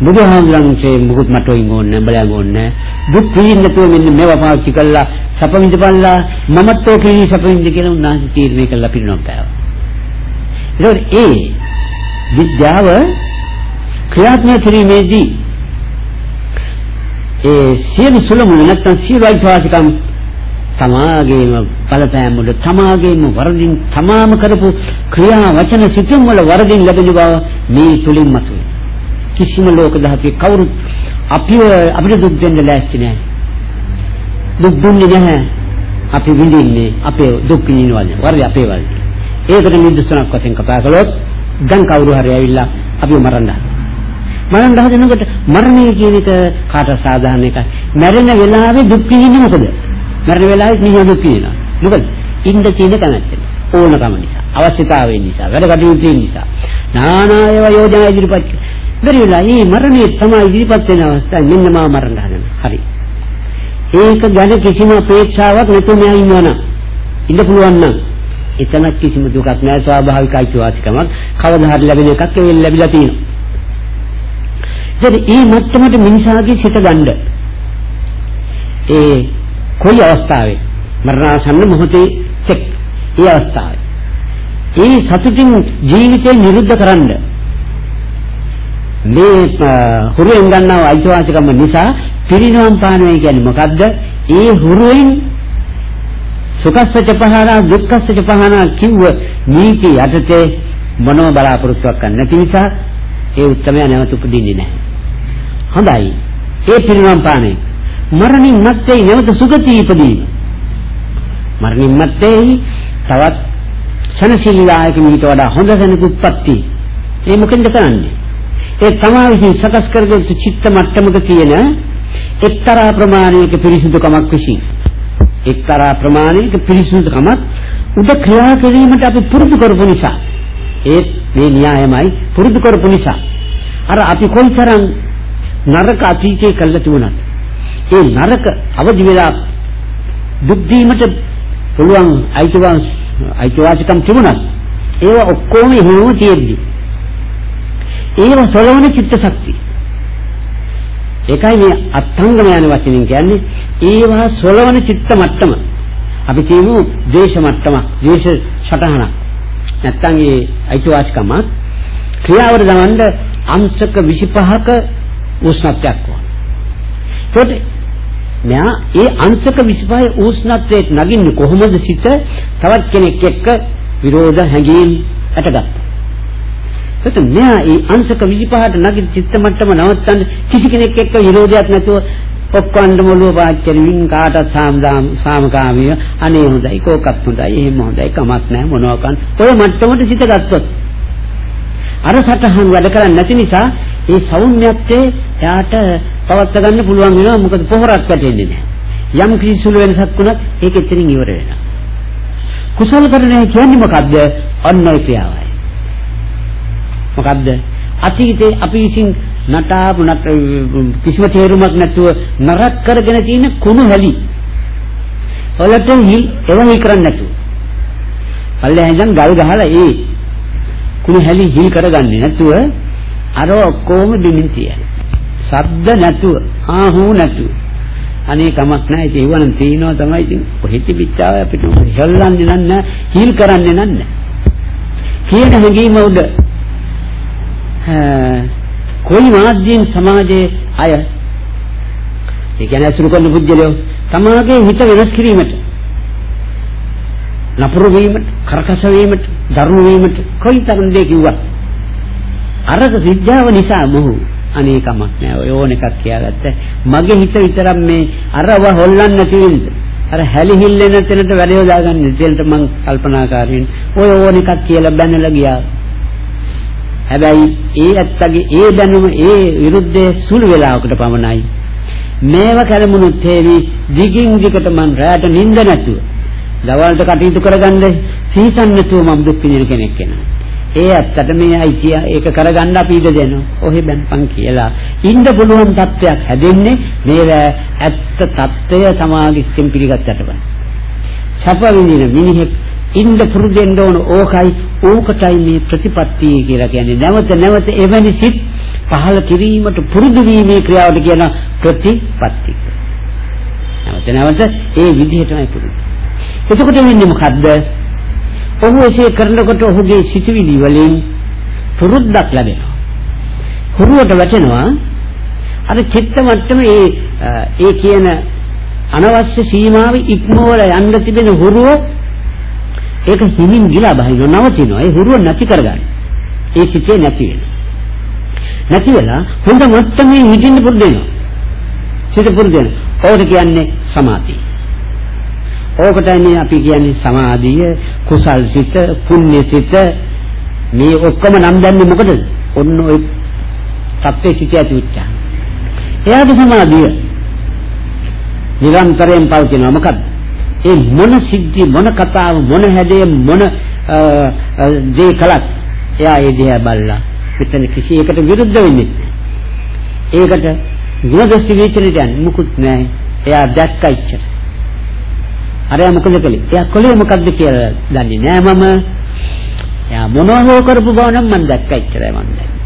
බුදුහාමුදුරන්ගේ මුකුත් මට ඔයින් ඕනේ බලයන් ඕනේ දුක් විඳින්නතෝ මෙන්න මේවා පාවිච්චි කළා සැප විඳපල්ලා මමත් ඔකේ සැප විඳ කියලා උන්වහන්සේ තීරණය කළා පිරිනොම් පෑවා. ඒකෝට ඒ විද්‍යාව ක්‍රියාත්මක කිරීමේදී ඒ සියලු සුළමුළු නැත්තම් සියලු අයිතිවාසිකම් තමාගේම බලපෑම් වල තමාගේම වරදින් තමාම කරපු ක්‍රියා වචන සිතුම් වල වරදින් ලැබෙන බව මේ තුලින් මතුවේ. කිසිම ලෝක ධාතුවේ කවුරුත් අපිව අපිට දුක් දෙන්න ලෑස්ති නෑ. දුක් දුන්නේ නැහැ. අපි විඳින්නේ අපේ දුක් විඳිනවල වරද අපේ වල. ඒකට නිදර්ශනක් වශයෙන් කතා කළොත් දැන් කවුරු හරි ඇවිල්ලා අපිව මරන්න මරන්න හදනකොට මරණය කියන එක කාට සාධාරණ එකයි. මැරෙන වෙලාවේ දුක් විඳින්නේ මොකද? මරණ වෙලාවේ නිහඬ දුක් විඳිනවා. මොකද? ඉන්න තියෙන කැමැත්ත. ඕනකම නිසා, අවශ්‍යතාවය නිසා, වැඩ කටයුතු නිසා. නානා ඒවා යෝජනා ඉදිරිපත් බැරි වෙලා මේ මරණය තමයි ඉදිරිපත් වෙන අවස්ථාව මෙන්න මා මරණ හදන. හරි. ඒක ගැන කිසිම අපේක්ෂාවක් නැතුව මෙයා ඉන්නවනම් ඉන්න පුළුවන් නම් එතන කිසිම දුකක් නැහැ ස්වාභාවික අයිතිවාසිකමක් කවදා හරි ලැබෙන එකක් ඒ ලැබිලා තියෙනවා. ඉතින් මේ මට්ටමට මිනිසාගේ සිත ගන්න ඒ කොයි අවස්ථාවේ මරණාසන්න මොහොතේ තෙක් ඒ අවස්ථාවේ ඒ සතුටින් ජීවිතේ නිරුද්ධ කරන්න මේ හුරුවෙන් ගන්නව අයිතිවාසිකම නිසා පිරිනවම් පානවයි කියන්නේ මොකද්ද? ඒ හුරුවෙන් සුඛස්සච පහනා දුක්ඛස්සච පහනා කිව්ව නීති යටතේ මොනම බලාපොරොත්තුවක් ගන්න නැති නිසා ඒ උත්තරය නැවත උපදින්නේ නැහැ. හොඳයි. ඒ පිරිනවම් පානේ මරණින් මත්තේ නැවත සුගති ඉපදීම. මරණින් මත්තේ තවත් සනසිල්ලායක මීට වඩා හොඳ කෙනෙකු උත්පත්ති. ඒ මොකෙන්ද කරන්නේ? ඒ තමා විසින් සකස් කරගත් චිත්ත මට්ටමක තියෙන එක්තරා ප්‍රමාණයක පිරිසිදුකමක් විසින් එක්තරා ප්‍රමාණයක පිරිසිදුකමක් උද ක්‍රියා කිරීමට අපි පුරුදු කරපු නිසා. ඒ මේ න්‍යායමයි පුරුදු කරපු නිසා. අර අපි කොයිතරම් නරක අතීතයේ කළ තිබුණත් ඒ නරක අවදි වෙලා දුක් දීමට පුළුවන් අයිතිවාස් අයිතිවාසිකම් තිබුණත් ඒවා ඔක්කොම එහෙම තියෙද්දි ඒව සොලවන චිත්ත ශක්තිය. ඒකයි මේ අත්ංගම යන වචنين කියන්නේ ඒවා සොලවන චිත්ත මට්ටම. අපි කියමු දේශ මට්ටම, දේශ සටහන. නැත්තම් ඒ අයිතිවාසිකම ක්‍රියාවට ගමන්ද අංශක 25ක උෂ්ණත්වයක් වань. ඒත් මෙයා ඒ අංශක 25 උෂ්ණත්වයට නගින්නේ කොහොමද සිත තවත් කෙනෙක් එක්ක විරෝධ හැඟීම් ඇතිවෙන්නේ. ඒත් මෙයා ඒ අංශක 25ට නගින චිත්ත මට්ටම නවත්තන්න කිසි කෙනෙක් එක්ක විරෝධයක් නැතුව ඔක්කොන්ඩ මොළුව පාච්චරින් කාටත් සාමදාම් සාමකාමීව අනේ හොඳයි කෝකත් හොඳයි එහෙම හොඳයි කමක් නැහැ මොනවා කන්. ඔය මට්ටමට සිත ගත්තොත් අර සටහන් වැඩ කරන්නේ නැති නිසා ඒ සෞම්‍යත්වයේ එයාට පවත් ගන්න පුළුවන් වෙනවා. මොකද පොහොරක් වැටෙන්නේ නැහැ. යම් කිසි සුළු වෙනසක් වුණත් ඒක එතනින් ඉවර වෙනවා. කුසල කරණය කියන්නේ මොකද්ද? අන්නයි ක්‍රියාවයි. මොකද්ද? අතීතේ අපි විසින් නටාපු නට කිසිම තේරුමක් නැතුව නරක කරගෙන තියෙන කුණු හැලි වලට හිල් එවහි කරන්නේ නැතුව පල්ලෙහෙන් ඉඳන් ගල් ගහලා ඒ කුණු හැලි හිල් කරගන්නේ නැතුව අර ඔක්කොම දෙමින් තියන ශබ්ද නැතුව ආහු නැතුව. අනේ කමක් නැහැ. ඒක ඒවනම් තේිනවා තමයි. ඉතින් කොහෙත් පිටාව? අපිට හෙල්ලන්නේ නැහැ හිල් කරන්නේ නැහැ කියන හැඟීම උඩ කොයි මාධ්‍යයෙන් සමාජයේ අය? ඒ කියන්නේ අසුරු කරන පුද්ගලයෝ තමාගේ හිත වෙනස් කිරීමට නපුරු වීමට කරකස වීමට දරුණු වීමට කොයිතරම් දෙයක් කිව්වා අරක විද්‍යාව නිසා මොහු අනේ කමක් නෑ. ඔය ඕන එකක් කියාගත්ත. මගේ හිත විතරක් මේ අරව හොල්ලන්න නැති වෙන්න අර හැලි හිල්ලෙන තැනට වැඩ යොදාගන්න තැනට මං කල්පනාකාරයෙන් ඔය ඕන එකක් කියලා බැනලා ගියා. හැබැයි ඒ ඇත්තගේ ඒ දැනුම ඒ විරුද්ධයේ සුළු වේලාවකට පමණයි. මේව කලමුණුත් හේවි දිගින් දිගට මං රැට නිින්ද නැතුව දවල්ට කටයුතු කරගන්න සීසන් නැතුව මම දුක් විඳින කෙනෙක් වෙනවා. ඒ ඇත්තට මේ අයිතිය ඒක කරගන්න අපි ඉඩ දෙනවා. ඔහේ බම්පන් කියලා. ඉන්න පුළුවන් තත්වයක් හැදෙන්නේ මේ ඇත්ත తත්වය සමාගිස්සෙන් පිළිගත්තට පස්සේ. සප විඳින මිනිහෙක් ඉන්න පුරුදෙන්න ඕන ඕකයි ඕකටයි මේ ප්‍රතිපත්තිය කියලා කියන්නේ. නැවත නැවත එවැනි සිත් පහළ කිරීමට පුරුදු වීමේ ක්‍රියාවට කියන ප්‍රතිපත්ති නැවත නැවත ඒ විදිහටමයි පුරුදු. එතකොට වෙන්නේ මොකද්ද? ඔහු එසේ කරනකොට ඔහුගේ සිතුවිලි වලින් පුරුද්දක් ලැබෙනවා. හුරුවට වැටෙනවා. අර චිත්ත මට්ටම ඒ ඒ කියන අනවශ්‍ය සීමාව ඉක්මවල යන්න තිබෙන හුරුව ඒක හිමින් ගිලා බහිනව නවතිනවා. ඒ හුරුව නැති කරගන්න. ඒ සිතේ නැති වෙනවා. නැති වෙලා හොඳ මට්ටමේ හිටින්න පුරුදු වෙනවා. සිත පුරුදු වෙනවා. ඕකට කියන්නේ සමාධිය. ඕකටයි අපි කියන්නේ සමාධිය, කුසල් සිත, පුණ්‍ය සිත මේ ඔක්කොම නම් දැන්නේ මොකටද? ඔන්න ඔය සත්‍ය සිත ඇති උච්චා. එයාගේ සමාධිය නිරන්තරයෙන් පවතිනවා මොකද? ඒ මොන සිද්ධි මොන කතාව මොන හැඩය මොන දේ කලක් එයා ඒ දිහා බලලා. මෙතන කිසි එකට විරුද්ධ වෙන්නේ ඒකට ගුණදස්ස විචලිතයන් මුකුත් නැහැ. එයා දැක්ක ඉච්චර. අරයා මොකද කළේ? එයා කළේ මොකද්ද කියලා දන්නේ නැහැ මම. එයා මොනවා හෝ කරපු බව නම් මම දැක්ක ඉච්චරයි මම දැක්කේ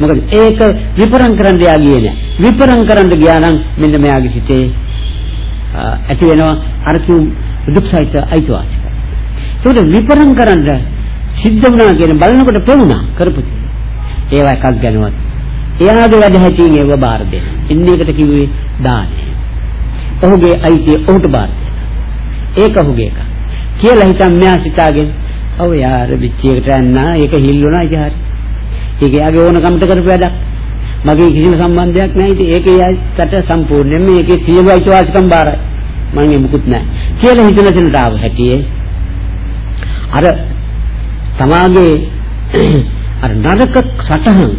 මොකද ඒක විපරම් කරන්න යා ගියේ නෑ විපරම් කරන්න ගියා නම් මෙන්න මෙයාගේ සිතේ ඇති වෙනවා. අර කිව් දුක්සහිත අයිතිවාසිකම්. ඒකට විපරම් කරන්න සිද්ධ වුණා කියන බලනකොට පෙවුණා කරපු ඒවා එකක් ගැනවත් එයාගේ වැඩ හැටියෙන් ඒව බාර දෙන්න. ඉන්නේ එකට කිව්වේ දානය. ඔහුගේ අයිතිය ඔහුට බාර දෙන්න. ඒක ඔහුගේ එක කියලා හිතන් මෙයා සිතාගෙන ඔව් යාර පිටියකට යන්නා. ඒක හිල් වුණා. ඉතින් හරි. ඒක යාගේ ඕන කමට කරපු වැඩක්. මගේ කිසිම සම්බන්ධයක් නැහැ. ඉතින් ඒකේ යාට සම්පූර්ණයෙන්ම ඒකේ සියලු අයිතිවාසිකම් බාරයි. මම මුකුත් නැහැ. කියලා හිතන තැනට ආව හැටියේ අර තමාගේ අර නරක සටහන්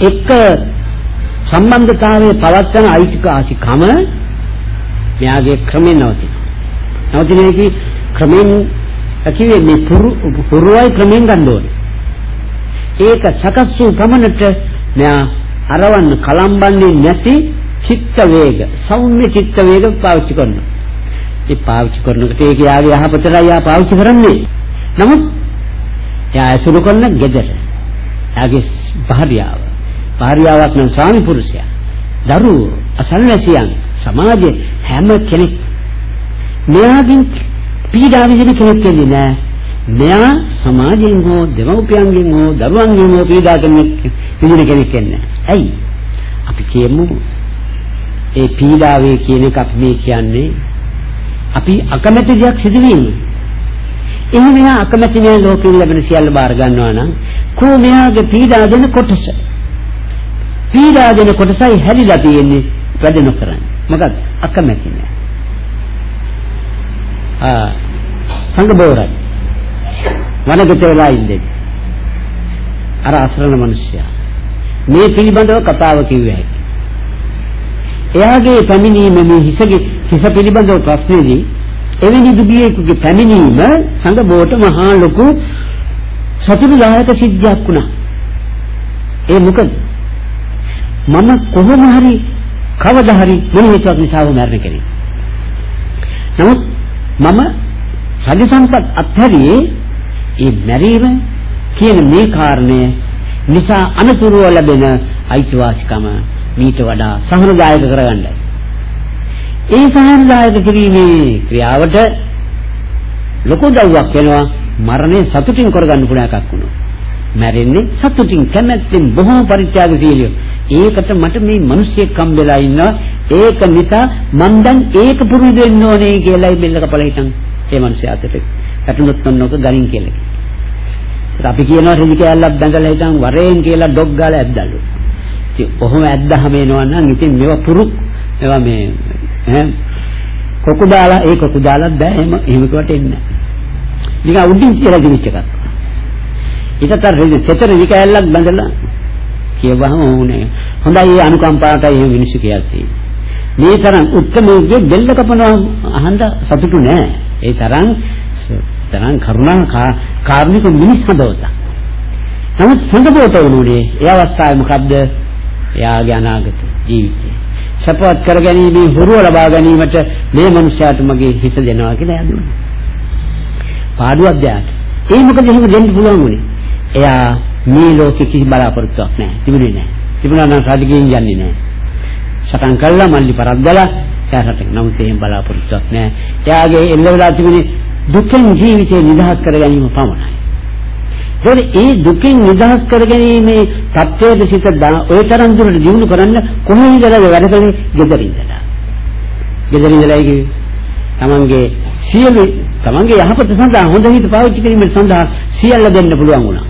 එක සම්බන්ධතාවයේ පවත්වන අයිතිකාසිකම මෙයාගේ ක්‍රමෙන් නවතින. නවතිනේකි ක්‍රමෙන් කිව්වේ මේ පුරුවයි ක්‍රමෙන් ගන්න ඕනේ. ඒක සකස් වූ පමණට මෙයා අරවන්න කලම්බන්නේ නැති චිත්ත වේග සෞම්‍ය චිත්ත වේග පාවිච්චි කරනවා. ඒ පාවිච්චි කරනකොට ඒක යාගේ යහපතට යා පාවිච්චි කරන්නේ. නමුත් එයා ඇසුරු කරන gedara. යාගේ භාර්යාව. භාර්යාවක් නම් ස්වාමි පුරුෂයා. දරුවෝ අසල්වැසියන් සමාජයේ හැම කෙනෙක් මෙයාගෙන් පීඩා විඳින කෙනෙක් වෙන්නේ නැහැ. මෙයා සමාජයෙන් හෝ දෙමව්පියන්ගෙන් හෝ දරුවන්ගෙන් හෝ පීඩා කෙනෙක් විඳින කෙනෙක් වෙන්නේ. ඇයි? අපි කියමු ඒ පීඩාවේ කියන එක අපි මේ කියන්නේ අපි අකමැති දෙයක් සිදුවීම. එහෙම මෙයා අකමැති නේ ලෝකෙ ලැබෙන සියල්ල බාර ගන්නවා නම් කෝ මෙයාගේ පීඩා දෙන කොටස. පීඩා දෙන කොටසයි හැදිලා තියෙන්නේ වැඩ නොකරන්නේ. මොකද අකමැති නෑ. ආ සංග බෝරයි. වනගත වෙලා ඉන්නේ. අර අසරණ මිනිසයා. මේ පිළිබඳව කතාව කිව්වේ හැකි. එයාගේ පැමිණීම මේ හිසගේ හිස පිළිබඳව ප්‍රශ්නේදී එවැනි දුගියෙකුගේ පැමිණීම සංඝ බෝට මහා ලොකු සතුටුදායක සිද්ධියක් වුණා. ඒ මොකද? මම කොහොම හරි කවදා හරි මොන හේතුවක් නිසාව මරණ කෙනෙක්. නමුත් මම රජ සම්පත් අත්හැරියේ ඒ මැරීම කියන මේ කාරණය නිසා අනතුරුව ලැබෙන අයිතිවාසිකම මීට වඩා සහනදායක කරගන්නයි. ඒ සහනදායක කිරීමේ ක්‍රියාවට ලොකු දව්වක් වෙනවා මරණය සතුටින් කරගන්න පුළුවන් එකක් වුණා. මැරෙන්නේ සතුටින් කැමැත්තෙන් බොහෝ පරිත්‍යාගශීලියෝ. ඒකට මට මේ මිනිස්සෙක් හම්බෙලා ඉන්නවා. ඒක නිසා මම දැන් ඒක පුරුදු වෙන්න ඕනේ කියලායි බෙල්ල කපලා හිටන් ඒ මිනිස්යාට වැටුනොත් ඔන්නෝක ගලින් කියලා. අපි කියනවා රෙදි කෑල්ලක් බැඳලා හිටන් වරෙන් කියලා ඩොග් ගාලා ඇද්දලු. ඉතින් කොහොම ඇද්දාම එනවා නම් ඉතින් මේවා පුරුක් ඒවා මේ ඈ කොකු දාලා ඒ කොකු දාලා බෑ එහෙම එහෙම කොට එන්නේ. නිකන් උඩින් කියලා ගිනිච්ච එකක්. ඊටතර රෙදි සතර රෙදි කෑල්ලක් බැඳලා කියවහම ඕනේ. හොඳයි ඒ අනුකම්පාවටයි එහෙම මිනිස්සු කියද්දී. මේ තරම් උත්තරමයේ බෙල්ල කපනවා අහන්න සතුටු නෑ. ඒ තරම් තරම් කරුණා කාර්මික මිනිස් හදවත. නමුත් සංගබෝත වුණේ ඒ අවස්ථාවේ මොකද්ද? එයාගේ අනාගත ජීවිතය. සපවත් කරගැනීමේ හුරුව ලබා ගැනීමට මේ මනුස්සයාට මගේ හිත දෙනවා කියලා යදුනා. පාඩුවක් දැනට. ඒ මොකද එහෙම දෙන්න පුළුවන් උනේ. එයා මේ ලෝකෙ කිසි බලාපොරොත්තුවක් නැහැ. තිබුණේ නැහැ. තිබුණා නම් රජගෙන් යන්නේ නැහැ. සටන් කළා මල්ලි පරද්දලා එයාට නමුත් එහෙම බලාපොරොත්තුවක් නැහැ. එයාගේ එල්ල වෙලා තිබුණේ දුකෙන් ජීවිතේ නිදහස් කර ගැනීම පමණයි. ඒකේ ඒ දුකින් නිදහස් කර ගැනීමේ தත්ත්වයේ සිට ඔය තරම් දුරට දිනු කරන්න කොහොමද වැඩ කළේ? gederindala. ගෙදර ඉඳලා කිව්වේ. තමන්ගේ සියලු තමන්ගේ යහපත සඳහා හොඳ හිත පාවිච්චි කිරීම සඳහා සියල්ල දෙන්න පුළුවන් වුණා.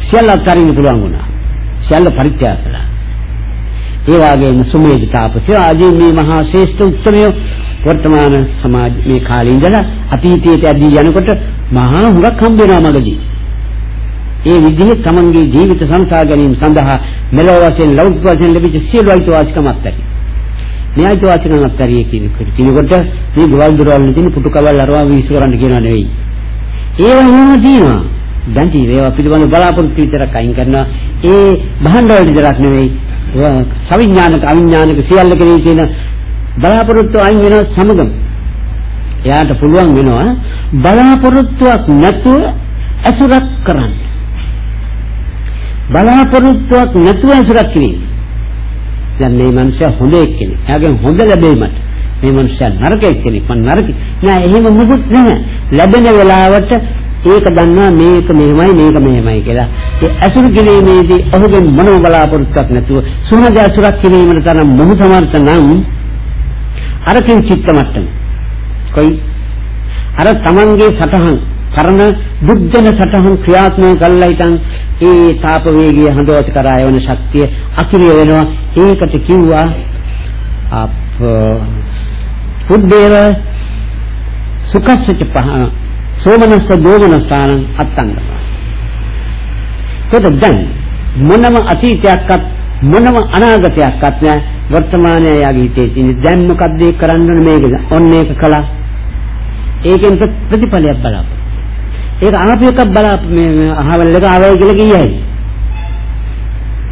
සියල්ල අත්හරින්න පුළුවන් වුණා. සියල්ල පරිත්‍යාග කළා. ඒ වගේම සුමේධ තාපසය ආදී මේ මහා ශ්‍රේෂ්ඨ උත්තරය වර්තමාන සමාජ මේ කාලේ ඉඳලා අතීතයට ඇදී යනකොට මහා හුඟක් හම්බ වෙනවා මගදී. ඒ විදිහේ තමන්ගේ ජීවිත සංසාර ගැනීම සඳහා මෙලොව වශයෙන් ලෞකික වශයෙන් ලැබිච්ච සියලු අයිතිවාසිකම් අත්හැරි. මේ අයිතිවාසිකම් අත්හැරිය කියනකොට මේ ගෙවල් දොරවල් තියෙන පුටු කවල් අරවා විශ්ව කරන්න කියනවා නෙවෙයි. ඒව එහෙම තියෙනවා. දැන් ජී ඒවා පිළිබඳ බලාපොරොත්තු විතරක් අයින් කරනවා. ඒ භාණ්ඩ වල විතරක් නෙවෙයි. සවිඥානික අවිඥානික සියල්ල කෙරෙහි තියෙන බලාපොරොත්තු අයින් වෙන සමගම එයාට පුළුවන් වෙනවා බලාපොරොත්තුවක් නැතුව අසුරක් කරන්න. බලාපොරොත්තුවක් නැතුව අසුරක් කිරීම. දැන් මේ මනුස්සයා හොඳ එක්කෙනෙක්. එයාගෙන් හොඳ ලැබෙයිමත්. මේ මනුස්සයා නරක එක්කෙනෙක්. මම නරක. නෑ එහෙම මොකුත් නැහැ. ලැබෙන වෙලාවට ඒක දන්නවා මේක මෙහෙමයි මේක මෙහෙමයි කියලා. ඒ අසුරු කිරීමේදී ඔහුගෙන් මොනම බලාපොරොත්තුවක් නැතුව සුහද අසුරක් කිරීමට තරම් මොහු සමර්ථ නම් අරකින් චිත්ත මට්ටම. කොයි අර තමන්ගේ සටහන් කරන දුක්දන සටහන් ක්‍රියාත්මක කළා ඉතින් ඒ තාප වේගය හඳවත් කරා යවන ශක්තිය අකිරිය වෙනවා ඒකට කිව්වා අප පුද්දේව සුඛස්සච පහ සෝමනස්ස දෝමනස්ථාන අත්තංගම කොට දැන් මොනම අතීතයක්වත් මොනම අනාගතයක්වත් නැහැ වර්තමානයේ යාගේ හිතේ තියෙන දැන් මොකද්ද කරන්න මේකද ඔන්න ඒක කළා. ඒකෙන් ප්‍රතිඵලයක් බලාපොරොත්තු ඒක ආපු එකක් බලා මේ අහවල් එක ආවයි කියලා කියයි.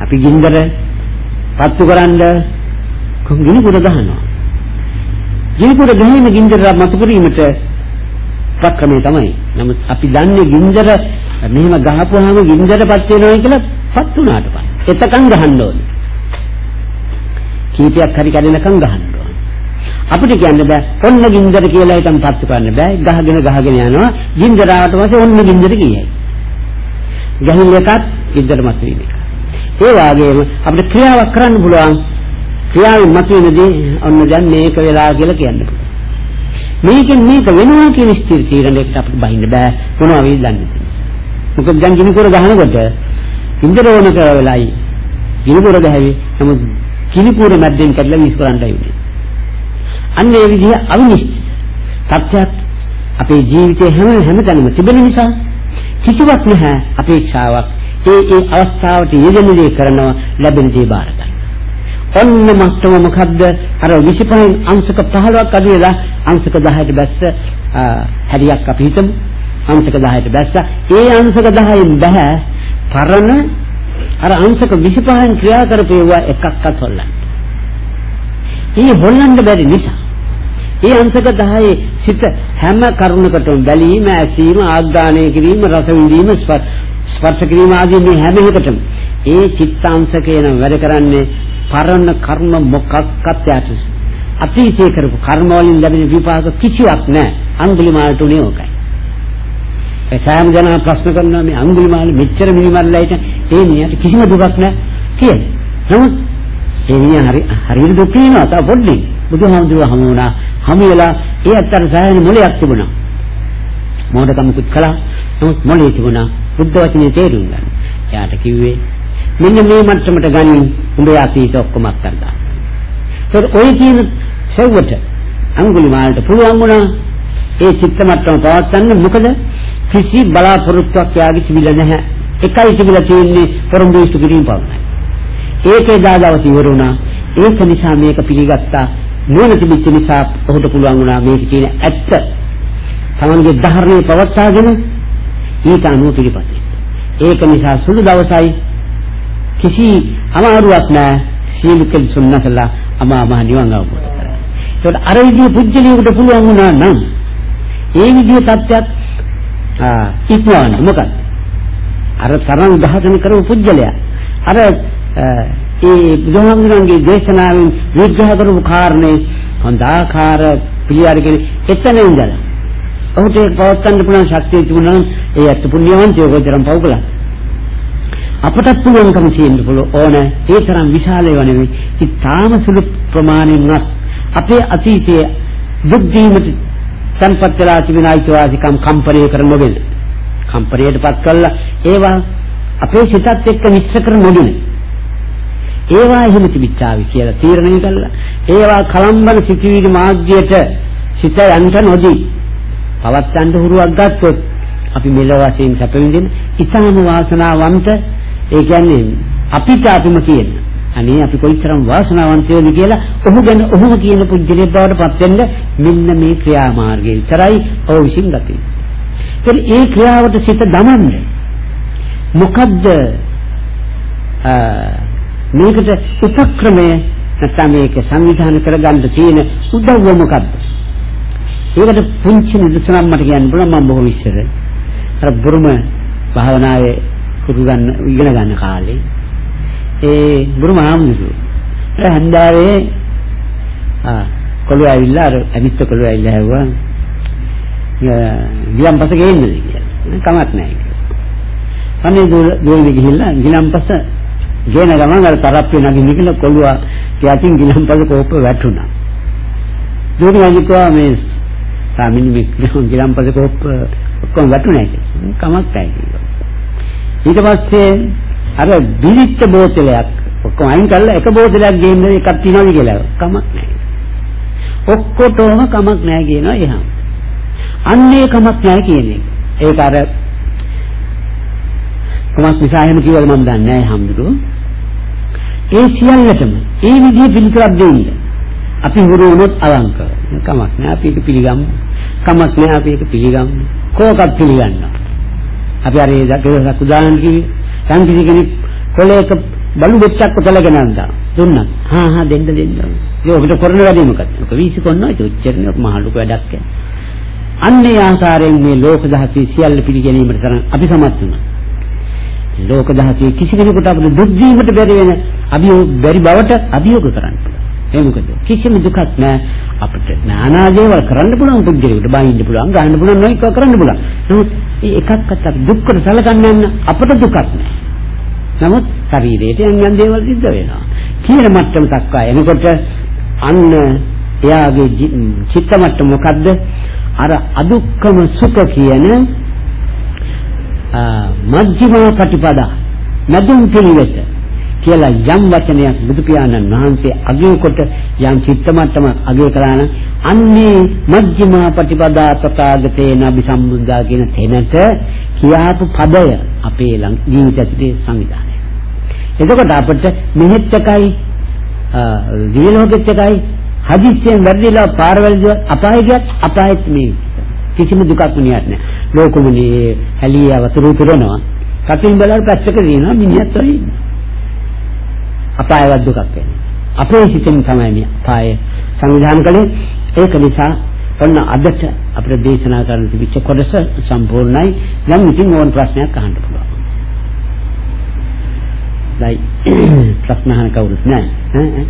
අපි ගින්දර පත්තු කරන්න ගිනි කුඩ ගහනවා. ගිනි කුඩ ගහීම ගින්දර මතු කිරීමට ප්‍රක්‍රමය තමයි. නමුත් අපි දන්නේ ගින්දර මෙහෙම ගහපුවාම ගින්දරපත් වෙනවා කියලා පත් වුණාට පස්සේ. එතකන් ගහන්න ඕනේ. කීපයක් හරි කැඩෙනකන් ගහන්න. අපිට කියන්න බෑ ඔන්න ගින්දර කියලා හිතන් පත්තු කරන්න බෑ ගහගෙන ගහගෙන යනවා ගින්දර ආවට පස්සේ ඔන්න ගින්දර කියයි ගහින් එකත් ගින්දර මත වෙන එක ඒ වගේම අපිට ක්‍රියාවක් කරන්න පුළුවන් ක්‍රියාවෙන් මත වෙනදී ඔන්න දැන් මේක වෙලා කියලා කියන්න පුළුවන් මේකෙන් මේක වෙනවා කියන ස්ථිර තීරණයකට අපිට බහින්න බෑ. මොනවා වෙයිද දන්නේ මොකද දැන් ගිනිකොර ගහනකොට ගින්දර ඕන කරලා වෙලයි ගිනිකොර ගහවි නමුත් ගිනිකොර මැද්දෙන් කඩලා මිස් කරන්නයි උනේ. අන්න ඒ විදිහ අවිනිශ්චිත තත්ත්වයක් අපේ ජීවිතේ හැම හැමතැනම තිබෙන නිසා කිසිවක් නැහැ අපේක්ෂාවක්. ඒ ඒ අවස්ථාවට යෙදෙන දේ කරනවා ලැබෙන දේ බාර ගන්න. ඔන්න මට්ටම මොකද්ද? අර 25න් අංශක 15ක් අඩු වෙලා අංශක 10ට බැස්ස හැරියක් අපි හිතමු. අංශක 10ට බැස්ස. ඒ අංශක 10න් බෑ පරණ අර අංශක 25න් ක්‍රියා කරපේවා එකක්වත් හොල්ලන්න. ඊ හොල්ලන්න බැරි නිසා ඒ අංශක 10 සිත හැම කරුණකටම බැලීම, ඇසීම, ආග්‍රහණය කිරීම, රස විඳීම, ස්පර්ශ කිරීම ආදී මේ හැම එකටම ඒ චිත්තාංශකේන වැඩ කරන්නේ පරණ කර්ම මොකක්වත් යට. අතීතේ කරපු කර්ම වලින් ලැබෙන විපාක කිසිවක් නැහැ. අඟුලිමාලට උනේ ඕකයි. ඒ සෑම ජනා ප්‍රශ්න කරනවා මේ අඟුලිමාල මෙච්චර මිනිමල්ලයිට ඒ නියට කිසිම දුකක් නැහැ කියලා. නමුත් ඒ මිනිහ හරි හරියට දුක් වෙනවා තා පොඩ්ඩේ. බුදුහාමුදුරුවෝ හමු වුණා. හමු වෙලා ඒ අත්තර සායන මොලයක් තිබුණා. මොඩකමකුත් කළා. නමුත් මොලේ තිබුණා. බුද්ධ වචනේ තේරුම් ගන්න. එයාට කිව්වේ මෙන්න මේ මට්ටමට ගනින් උඹේ අතීත ඔක්කොම අත්හැරලා. ඒත් ඔය කියන සෙව්වට අඟුලිමාලට පුළුවන් වුණා ඒ චිත්ත මට්ටම පවත්වන්න මොකද කිසි බලාපොරොත්තුවක් යාගේ තිබිලා නැහැ. එකයි තිබිලා තියෙන්නේ පරම දුෂ්ට කිරීම පමණයි. ඒකේ දාදවති ඉවරුණා. ඒක නිසා මේක පිළිගත්තා. නුවණ තිබිච්ච නිසා ඔහුට පුළුවන් වුණා මේක කියන ඇත්ත. තමන්ගේ ධර්මයේ පවත්වාගෙන ඊට අනුව පිළිපදින්න. ඒක නිසා සුළු දවසයි කිසි අමාරුවක් නැහැ. සීල කෙල් සුන්නතලා අමා මහ නිවන් අවබෝධ කරගන්න. ඒකට අර විදිහේ පුජ්‍යලියකට පුළුවන් වුණා නම් ඒ විදිහේ තත්ත්වයක් ආ ඉක්මවන්න මොකද? අර තරම් දහසන කරපු පුජ්‍යලයා අර ඒ බුදුහාමුදුරන්ගේ දේශනාවෙන් විග්‍රහ කරපු කාරණේ හොඳ ආකාර පිළිඅරගෙන එතන ඉඳලා ඔහුට පවත්වන්න පුළුවන් ශක්තිය තිබුණා නම් ඒ අත් පුණ්‍යවන්තයෝ කොතරම් පවුකලා අපටත් පුළුවන්කම තියෙන්න පුළුවන්. ඕන. ඒ තරම් විශාල ඒවා නෙවෙයි ඉතාම සුළු ප්‍රමාණයෙන්වත් අපේ අතීතයේ දුක් දීමට තන්පත් වෙලා තිබෙන අයිතිවාසිකම් කම්පණය කර නොගෙන කම්පණයටපත් කළා. ඒවා අපේ සිතත් එක්ක මිශ්‍ර කර නොගෙන ඒවා එහෙම තිබිච්චාවි කියලා තීරණය කළා. ඒවා කලම්බන සිටිවිලි මාර්ගයට සිත යන්ට නොදී පවත්තන්ට හුරුවක් ගත්තොත් අපි මෙලොව වශයෙන් සැප විඳින ඊටම වාසනාවන්ත ඒ කියන්නේ අපිට අපිම කියන අනේ අපි කොයිතරම් වාසනාවන්තයෝද කියලා ඔහු ගැන ඔහුම කියන පුජ්‍යලේ බවට පත් වෙන්න මෙන්න මේ ක්‍රියාමාර්ගය විතරයි ඔහු විසින් ගතේ. ඒත් ඒ ක්‍රියාවට සිත දමන්නේ මොකද්ද මේකට උපක්‍රමය නැත්නම් මේක සංවිධානය කරගන්න තියෙන උදව්ව මොකද්ද? ඒකට පුංචි නිදසුනක් මට කියන්න පුළුවන් මම බොහොම ඉස්සර අර බුරුම භාවනාවේ කුරු ගන්න ඉගෙන ගන්න කාලේ ඒ බුරුම ආමුදුරු හන්දාවේ ආ කොළු ඇවිල්ලා අර ඇවිත් කොළු ඇවිල්ලා හැවුවා ගිලම්පස ගේන්නද? කියලා. කමක් නැහැ කියලා. අනේ දෝල්වි ගිහිල්ලා ගිලම්පස ගේන ගමන් අර තරප්පේ නගින්න කියලා කොළුවා යටින් ගිලම්පස කෝප්ප වැටුණා. දෝනි අනිකවා මේ සාමිනි මේ ගිලම්පස කෝප්ප ඔක්කොම වැටුණා කියලා කමක් නැහැ කියලා ඊට පස්සේ අර බිලිච්ච බෝතලයක් ඔක්කොම අයින් කරලා එක බෝතලයක් ගේන්න එකක් තියනවාද කියලා කමක් නැහැ. ඔක්කොටම කමක් නැහැ කියනවා එහෙනම්. අන්නේ කමක් නැහැ කියන්නේ. ඒක අර කොමස් නිසා එහෙම කිව්වද මම දන්නේ නැහැ හම්දුරෝ. ඒ සියල්ලටම ඒ විදිහේ පිළිතුරක් දෙන්න. අපි හුරු වුණොත් අවංක. කමක් නැහැ අපි ඒක පිළිගමු. කමක් නැහැ අපි ඒක පිළිගමු. කෝකක් පිළිගන්නවා. අපි අර ඒ දකසක් උදාහරණ කිව්වේ යම් කිසි කෙනෙක් කොලයක බලු දෙච්චක් උතලගෙන යනවා දුන්නා හා හා දෙන්න දෙන්න. ඒ ඔබට කරන වැඩේ මොකක්ද? ඔක වීසි කරනවා ඒක උච්චරණය ඔක මහ ලොකු වැඩක් කියන්නේ. අන්නේ ආකාරයෙන් මේ ලෝක දහසේ සියල්ල පිළිගැනීමට තරම් අපි සමත් වුණා. ලෝක දහසේ කිසි කෙනෙකුට අපිට දුක් දීමට බැරි වෙන අභියෝග බැරි බවට අභියෝග කරන්න ඒ මොකද? කිසිම දුකක් නැහැ අපිට নানা දේවල් කරන්න පුළුවන් පුද්ගලයෙකුට බාහින්න පුළුවන් ගන්න පුළුවන් නොයික කරන්න පුළුවන්. නමුත් ඒ එකක්වත් අපි දුක්කට සැලකන්නේ නැන්න අපට දුකක් නැහැ නමුත් ශරීරයට යම් යම් දේවල් සිද්ධ වෙනවා. කියන මට්ටම දක්වා එනකොට අන්න එයාගේ චිත්ත මට්ටම මොකද්ද? අර අදුක්කම සුඛ කියන මජ්ක්‍ධිමා ප්‍රතිපදා නදුම් පිළිවෙත. කියලා යම් වචනයක් බුදු පියාණන් වහන්සේ අගය කොට යම් චිත්ත මට්ටමක් අගය කළා නම් අන්නේ මජ්ක්‍ධිමා ප්‍රතිපදා තථාගතේන අபிසම්බුද්ධා කියන තැනට කියාපු පදය අපේ ජීවිතයේ සංවිධානය. එතකොට අපිට මෙහෙත් එකයි දිනලෝකෙත් එකයි හදිස්සියෙන් වැරදිලා පාරවලදී අපාය ගියත් අපායෙත් මේ කිසිම දුකක් නියත් නැහැ. ලෝකමුනේ හැලිය වතුරු පුරනවා. කටින් බලලා පැත්තක දිනනවා මිනිහත් වෙයි. අපායවත් දුකක් වෙන්නේ. අපේ හිතෙන් තමයි මේ අපාය සංවිධානය කළේ. ඒක නිසා ඔන්න අදට අපිට දේශනා කරන්න තිබිච්ච කොටස සම්පූර්ණයි. දැන් ඉතින් ඕන ප්‍රශ්නයක් අහන්න පුළුවන්. දැයි ප්‍රශ්න අහන්න කවුරුත් නැහැ. ඈ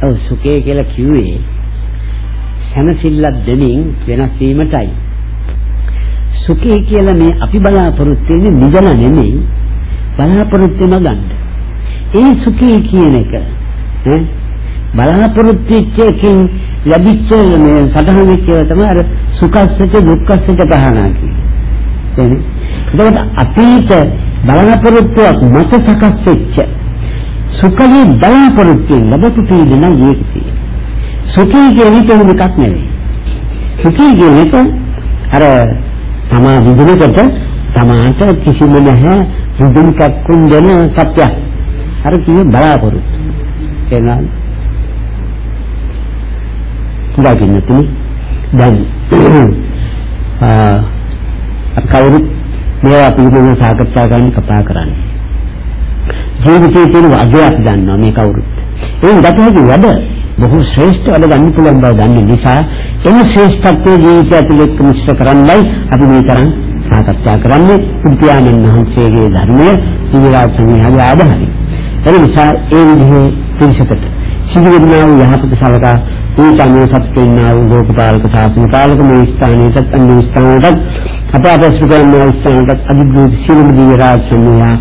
ඔව් සුඛය කියලා කිව්වේ සැනසෙල්ලක් දෙමින් වෙනස් වීමටයි. සුඛය කියලා මේ අපි බලාපොරොත්තු වෙන්නේ නිදන නෙමෙයි බලාපොරොත්තු වෙන ගන්න. ඒ සුඛය කියන එක ඈ බලාපොරොත්තු වෙච්චකින් ලැබිච්ච මේ සටහන වෙච්ච තමයි අර සුඛස්සක දුක්ඛස්සක පහනා කියන්නේ. එතකොට අතීත බලාපොරොත්තුවක් මත සකස් වෙච්ච සුඛයේ බලාපොරොත්තුෙන් ලැබපු පීඩන ඒක තියෙනවා. සුඛී කියන එක එකක් නෙවෙයි. සුඛී කියන එක අර තමා විඳිනකොට තමාට කිසිම නැහැ විඳින කක්කුන් දෙන සත්‍යයක්. අර කියේ බලාපොරොත්තු. එනවා. කුඩාකින් තුනි දැන් ආ කවුරුත් මේවා පිළිබඳව සාකච්ඡා කරන්න කතා කරන්නේ. ජීවිතයේ තියෙන වගයක් දන්නවා මේ කවුරුත්. ඒ ගත හැකි වැඩ බොහෝ ශ්‍රේෂ්ඨ වැඩ ගන්න පුළුවන් බව දන්න නිසා එම ශ්‍රේෂ්ඨත්වයේ ජීවිතය ඇතුළත මිශ්‍ර කරන්නයි අපි මේ තරම් සාකච්ඡා කරන්නේ බුද්ධයාණන් වහන්සේගේ ධර්මය ජීවිත සංහාවේ ආදාහයි. ඒ නිසා ඒ විදිහේ පිළිසකට සිදුවෙනා වූ යහපත සලකා ඊට අනුව සත්‍යනා වූ ලෝකපාලක ශාසන පාලක මේ ස්ථානයටත් අන්‍ය ස්ථානයටත් අප අපස්තු කරන ස්ථානයටත් අධිග්‍රහ සියලුම දිව්‍ය රාජ සමූහයා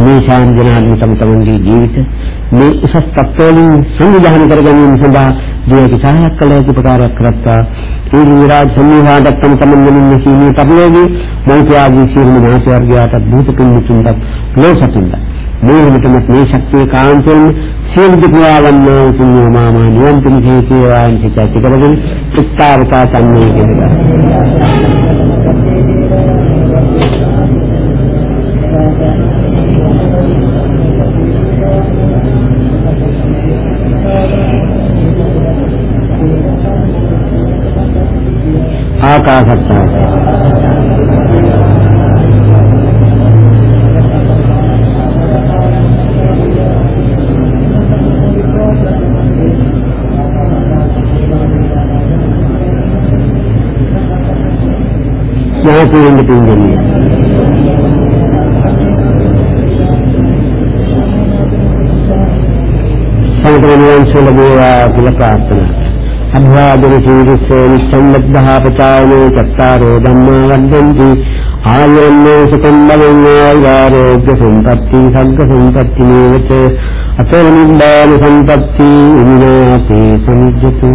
මේ ශාන්තිනාත්ම තම තමන්ගේ ජීවිත මේ උසස් තත්ත්වවලින් සංවිධානය කර ගැනීම සඳහා දේක සහායක් කළ හැකි උපකාරයක් කරත්තා. ඒ විරාජ සම්මෝහාට තම තමන් වෙනින් සීමේ පරිලෝකී මෞඛ්‍යාදී සියලුම ඥාති වර්ගයාට භූත පින්තුන්ට ලෝසතුන්ට මේ හිතමත් මේ ශක්තිය කාන්තෙන් සියලු දුක්වාලන්න උතුම්ම මාමා නිවන් පිණි හේතුවාන් සිතයි කරගෙන උත්තරතා සම්මේ කියලා कहा सकता है Sampai jumpa di video selanjutnya. ධම්මා වද්දන්ති ආයෝන්නෝ සුඛං බලං ආයුරෝග්‍ය සම්පatti සග්ග සම්පatti නේවච අතෝ නිබ්බාන සම්පatti විනාසේ සමුජ්ජතු